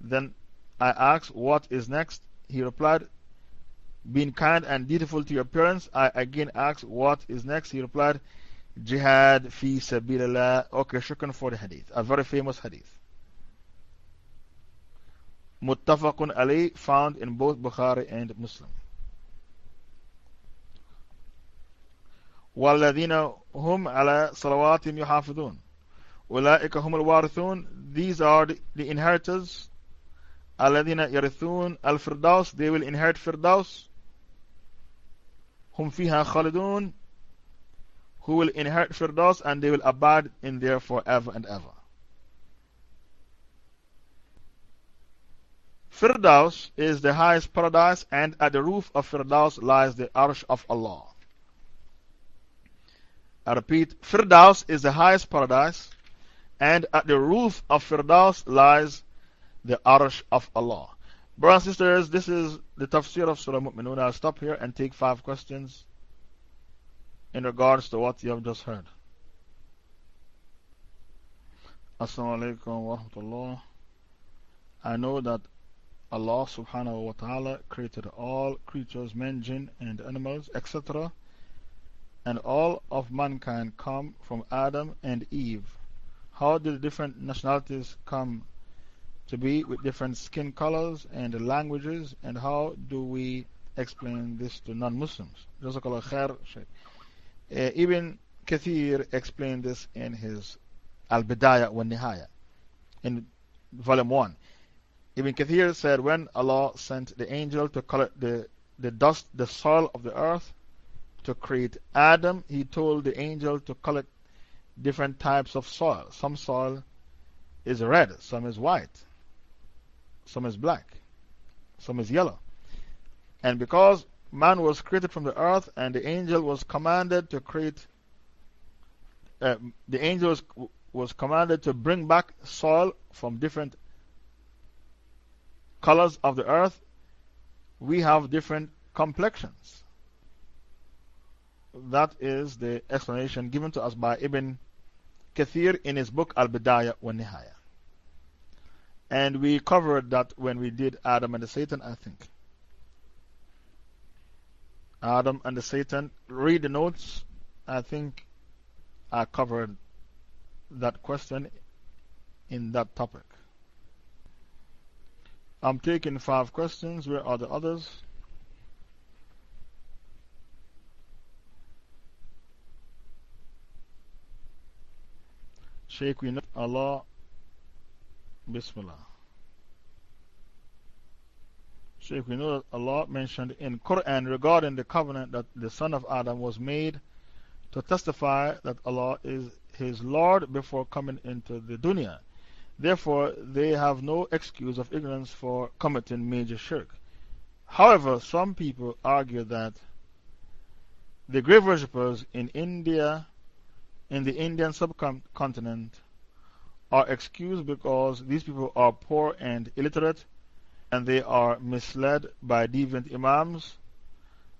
Then I asked, What is next? He replied, Being kind and dutiful to your parents. I again asked, What is next? He replied, Jihad fi sabilillah. Okay, shukran for the hadith. A very famous hadith. Muttafaqun alayh, found in both Bukhari and Muslim. والذين هم على صلواتهم يحافظون أولئك هم الوارثون These are the, the inheritors الذين يرثون الفردوس They will inherit Firdaus هم فيها خالدون who will inherit Firdaus and they will abide in there forever and ever. Firdaus is the highest paradise, and at the roof of Firdaus lies the Arsh of Allah. I repeat, Firdaus is the highest paradise, and at the roof of Firdaus lies the Arsh of Allah. Brothers and sisters, this is the tafsir of Surah Mu'minun. I'll stop here and take five questions in regards to what you have just heard. Assalamu alaikum wa rahmatullah. I know that Allah subhanahu wa ta'ala created all creatures, men, jinn, and animals, etc. And all of mankind come from Adam and Eve. How did different nationalities come to be with different skin colors and languages, and how do we explain this to non Muslims? Jazakallah khair, Shaykh. Uh, Ibn Kathir explained this in his Al Bidayah wa Nihaya in volume 1. Ibn Kathir said, When Allah sent the angel to collect the, the dust, the soil of the earth to create Adam, he told the angel to collect different types of soil. Some soil is red, some is white, some is black, some is yellow. And because man was created from the earth, and the angel was commanded to create, uh, the angel was, was commanded to bring back soil from different colors of the earth. We have different complexions. That is the explanation given to us by Ibn Kathir in his book Al Bidayah wa Nihaya. And we covered that when we did Adam and the Satan, I think. Adam and the Satan. Read the notes. I think I covered that question in that topic. I'm taking five questions. Where are the others? Sheikh, we know Allah. Bismillah. Sheikh, we know that Allah mentioned in Quran regarding the covenant that the son of Adam was made to testify that Allah is his Lord before coming into the dunya. Therefore, they have no excuse of ignorance for committing major shirk. However, some people argue that the grave worshippers in India, in the Indian subcontinent, are excused because these people are poor and illiterate and they are misled by deviant Imams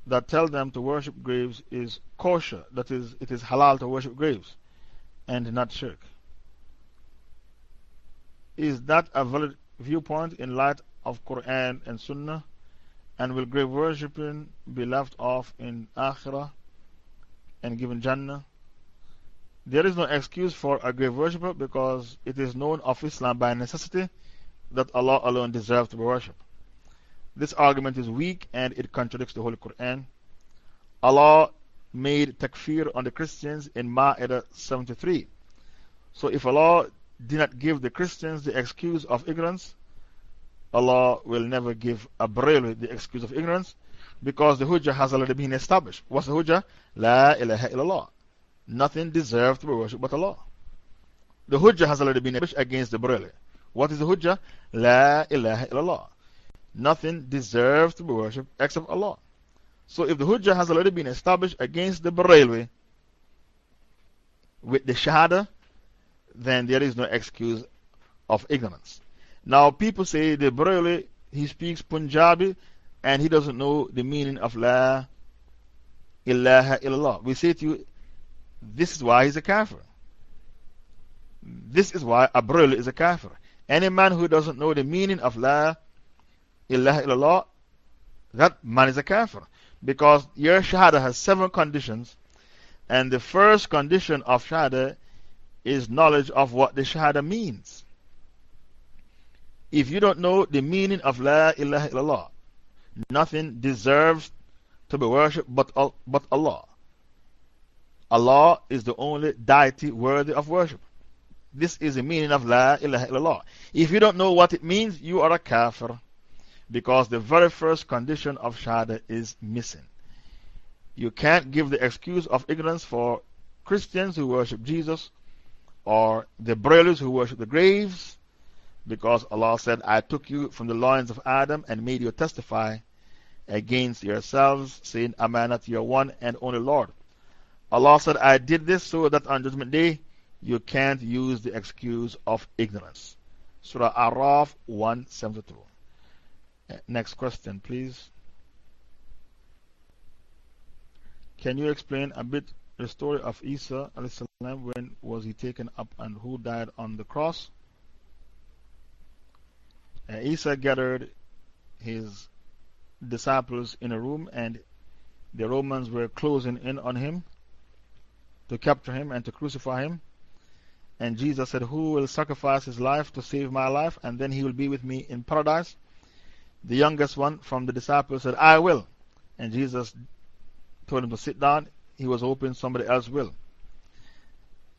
that tell them to worship graves is kosher, that is, it is halal to worship graves, and not shirk. Is that a valid viewpoint in light of Quran and Sunnah? And will grave worshipping be left off in Akhirah and given Jannah? There is no excuse for a grave worshipper because it is known of Islam by necessity that Allah alone deserves to be worshipped. This argument is weak and it contradicts the Holy Quran. Allah made takfir on the Christians in Ma'idah 73. So if Allah did not give the Christians the excuse of ignorance, Allah will never give a Barelwi the excuse of ignorance because the Hujjah has already been established. What's the Hujjah? La ilaha illallah. Nothing deserves to be worshipped but Allah. The Hujjah has already been established against the Barelwi. What is the Hujjah? La ilaha illallah. Nothing deserves to be worshipped except Allah. So if the Hujjah has already been established against the Barelwi with the Shahada, then there is no excuse of ignorance. Now, people say the Barelwi, he speaks Punjabi and he doesn't know the meaning of La ilaha illallah. We say to you, this is why he's a kafir. This is why a Barelwi is a kafir. Any man who doesn't know the meaning of La ilaha illallah, that man is a kafir. Because your Shahada has seven conditions, and the first condition of Shahada is knowledge of what the Shahada means. If you don't know the meaning of La ilaha illallah, nothing deserves to be worshipped but, but Allah. Allah is the only deity worthy of worship. This is the meaning of La ilaha illallah. If you don't know what it means, you are a kafir. Because the very first condition of Shahada is missing. You can't give the excuse of ignorance for Christians who worship Jesus or the Barelwis who worship the graves because Allah said, I took you from the loins of Adam and made you testify against yourselves, saying, Am I not your one and only Lord? Allah said, I did this so that on Judgment Day you can't use the excuse of ignorance. Surah Araf 172. Uh, next question, please. Can you explain a bit the story of Isa when was he taken up and who died on the cross? Uh, Isa gathered his disciples in a room, and the Romans were closing in on him to capture him and to crucify him. And Jesus said, Who will sacrifice his life to save my life? And then he will be with me in paradise. The youngest one from the disciples said, I will. And Jesus told him to sit down. He was hoping somebody else will.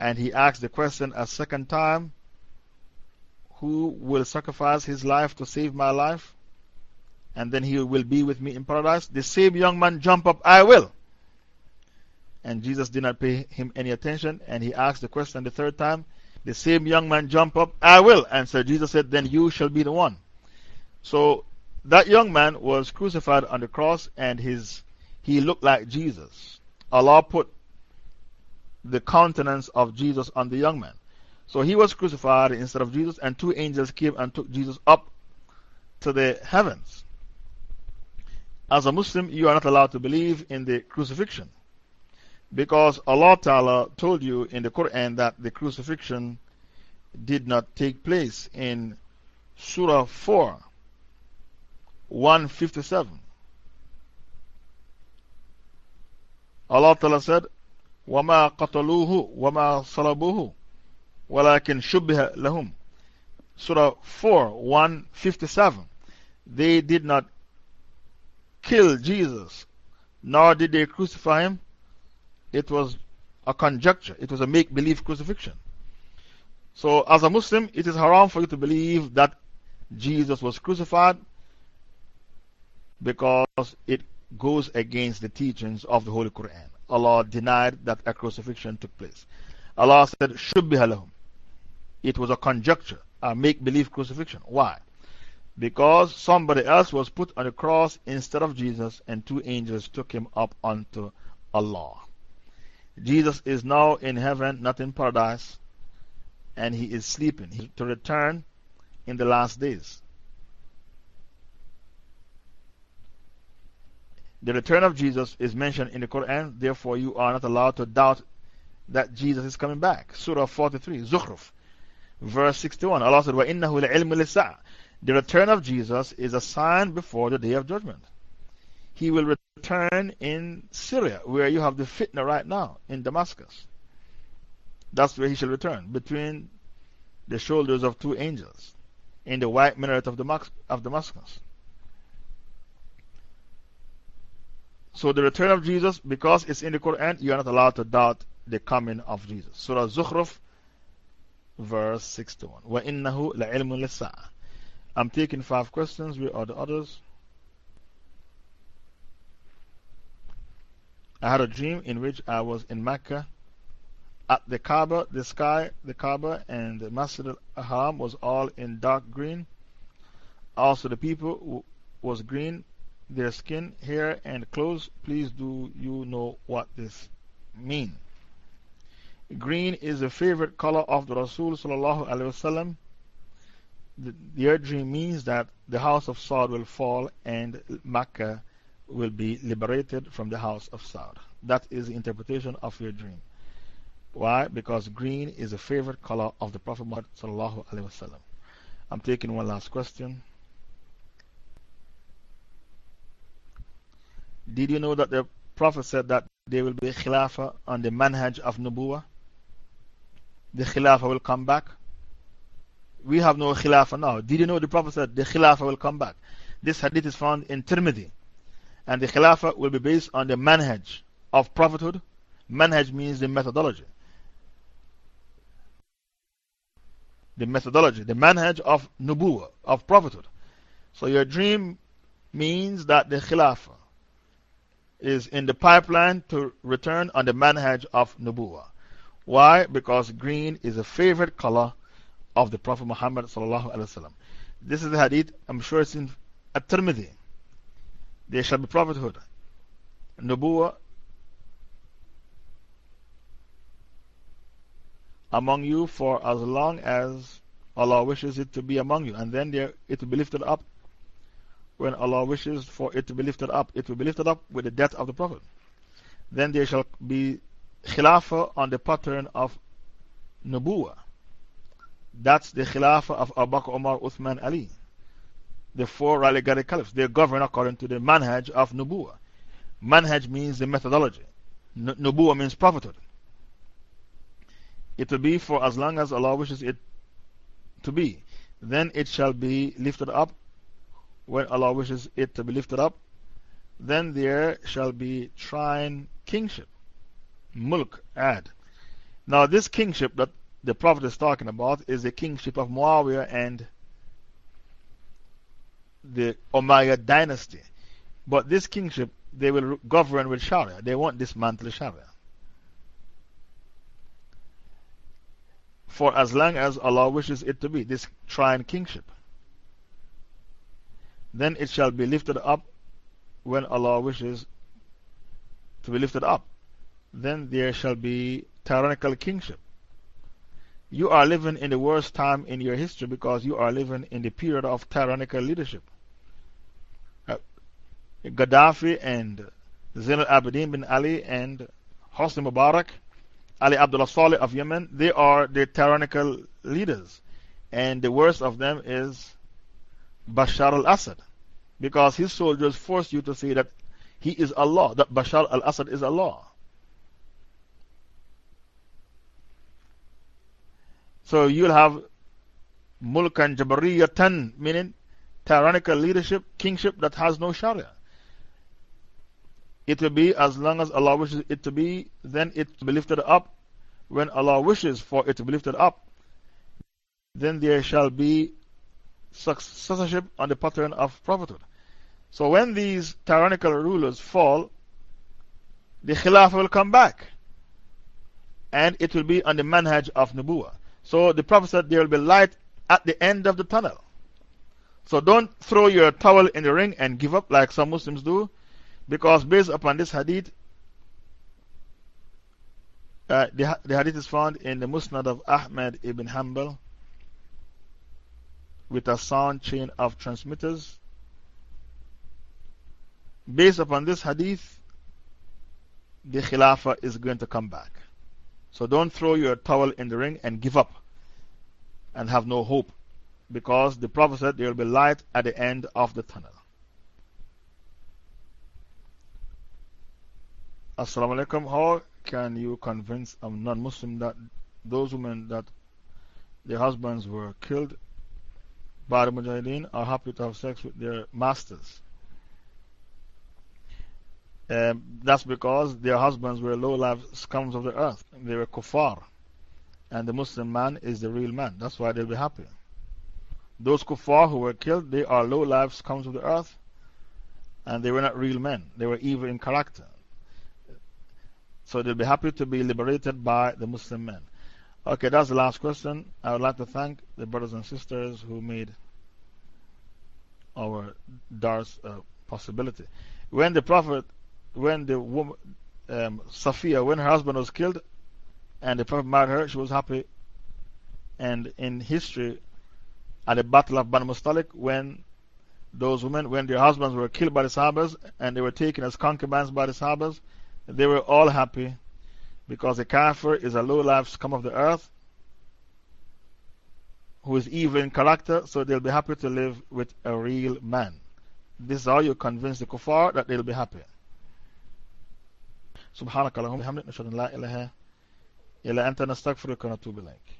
And he asked the question a second time who will sacrifice his life to save my life? And then he will be with me in paradise. The same young man jumped up, I will. And Jesus did not pay him any attention. And he asked the question the third time. The same young man jumped up, I will. And so Jesus said, Then you shall be the one. So that young man was crucified on the cross and his, he looked like Jesus. Allah put the countenance of Jesus on the young man. So he was crucified instead of Jesus, and two angels came and took Jesus up to the heavens. As a Muslim, you are not allowed to believe in the crucifixion. Because Allah Ta'ala told you in the Quran that the crucifixion did not take place in Surah 4, 157. Allah Ta'ala said, وَمَا قَتَلُوهُ وَمَا صَلَبُوهُ ولكن شبه لهم Surah 4 157 They did not kill Jesus nor did they crucify him it was a conjecture it was a make-believe crucifixion so as a Muslim it is haram for you to believe that Jesus was crucified because it goes against the teachings of the Holy Quran Allah denied that a crucifixion took place Allah said, Shubbiha lahum. It was a conjecture, a make believe crucifixion. Why? Because somebody else was put on the cross instead of Jesus, and two angels took him up unto Allah. Jesus is now in heaven, not in paradise, and he is sleeping. He to return in the last days. The return of Jesus is mentioned in the Quran, therefore, you are not allowed to doubt that Jesus is coming back. Surah 43, Zukhruf. Verse 61, Allah said, وَإِنَّهُ لَعِلْمُ لِسَّعَ The return of Jesus is a sign before the day of judgment. He will return in Syria, where you have the fitna right now, in Damascus. That's where he shall return, between the shoulders of two angels, in the white minaret of, Damascus. So the return of Jesus, because it's in the Quran, you are not allowed to doubt the coming of Jesus. Surah Zukhruf, verse 61. وَإِنَّهُ لَعِلْمٌ لِلسَّاعَةِ I'm taking five questions. Where are the others? I had a dream in which I was in Mecca at the Kaaba, the sky, the Kaaba, and the Masjid al Haram was all in dark green. Also, the people was green, their skin, hair, and clothes. Please do you know what this means? Green is a favorite color of the Rasul. The, their dream means that the house of Saud will fall and Mecca will be liberated from the house of Saud. That is the interpretation of your dream. Why? Because green is a favorite color of the Prophet Muhammad. I'm taking one last question. Did you know that the Prophet said that there will be a Khilafah on the manhaj of Nubuwa? The Khilafah will come back. We have no Khilafah now. Did you know the Prophet said the Khilafah will come back? This hadith is found in Tirmidhi. And the Khilafah will be based on the manhaj of prophethood. Manhaj means the methodology. The methodology, the manhaj of Nubuwa, of prophethood. So your dream means that the Khilafah is in the pipeline to return on the manhaj of Nubuwa. Why? Because green is a favorite color of the Prophet Muhammad. This is the hadith, I'm sure it's in At Tirmidhi. There shall be prophethood, Nubuwa among you for as long as Allah wishes it to be among you. And then there, it will be lifted up when Allah wishes for it to be lifted up, it will be lifted up with the death of the Prophet. Then there shall be Khilafah on the pattern of Nubuwa. That's the Khilafah of Abu Bakr, Umar, Uthman, Ali. The four relegated caliphs. They govern according to the manhaj of Nubuwa. Manhaj means the methodology. N Nubuwa means prophethood. It will be for as long as Allah wishes it to be. Then it shall be lifted up when Allah wishes it to be lifted up, then there shall be trine kingship. Mulk, ad. Now, this kingship that the Prophet is talking about is the kingship of Muawiyah and the Umayyad dynasty. But this kingship, they will govern with Sharia. They won't dismantle Sharia. For as long as Allah wishes it to be, this trine kingship. Then it shall be lifted up when Allah wishes to be lifted up. Then there shall be tyrannical kingship. You are living in the worst time in your history because you are living in the period of tyrannical leadership. Gaddafi and Zain al Abidin bin Ali and Hosni Mubarak, Ali Abdullah Saleh of Yemen, they are the tyrannical leaders. And the worst of them is Bashar al Assad. Because his soldiers forced you to say that he is Allah, that Bashar al Assad is Allah. So you'll have Mulkan Jabariyatan, meaning tyrannical leadership, kingship that has no Sharia. It will be as long as Allah wishes it to be, then it will be lifted up. When Allah wishes for it to be lifted up, then there shall be successorship on the pattern of prophethood. So when these tyrannical rulers fall, the Khilafah will come back. And it will be on the manhaj of Nubuwa. So the Prophet said there will be light at the end of the tunnel. So don't throw your towel in the ring and give up like some Muslims do. Because based upon this hadith, uh, the, the hadith is found in the Musnad of Ahmad ibn Hanbal with a sound chain of transmitters. Based upon this hadith, the Khilafah is going to come back. So don't throw your towel in the ring and give up and have no hope because the Prophet said there will be light at the end of the tunnel. Assalamu alaikum. How can you convince a non Muslim that those women that their husbands were killed by the Mujahideen are happy to have sex with their masters? um, that's because their husbands were low life scums of the earth. They were kuffar. And the Muslim man is the real man. That's why they'll be happy. Those kuffar who were killed, they are low life scums of the earth. And they were not real men. They were evil in character. So they'll be happy to be liberated by the Muslim men. Okay, that's the last question. I would like to thank the brothers and sisters who made our Dars a possibility. When the Prophet when the woman, um, Safiya, when her husband was killed and the Prophet married her, she was happy. And in history, at the Battle of Banu Mustalik, when those women, when their husbands were killed by the Sahabas and they were taken as concubines by the Sahabas, they were all happy because the Kafir is a low life scum of the earth who is evil in character, so they'll be happy to live with a real man. This is how you convince the kuffar that they'll be happy. سبحانك اللهم وبحمدك نشهد ان لا اله الا انت نستغفرك ونتوب اليك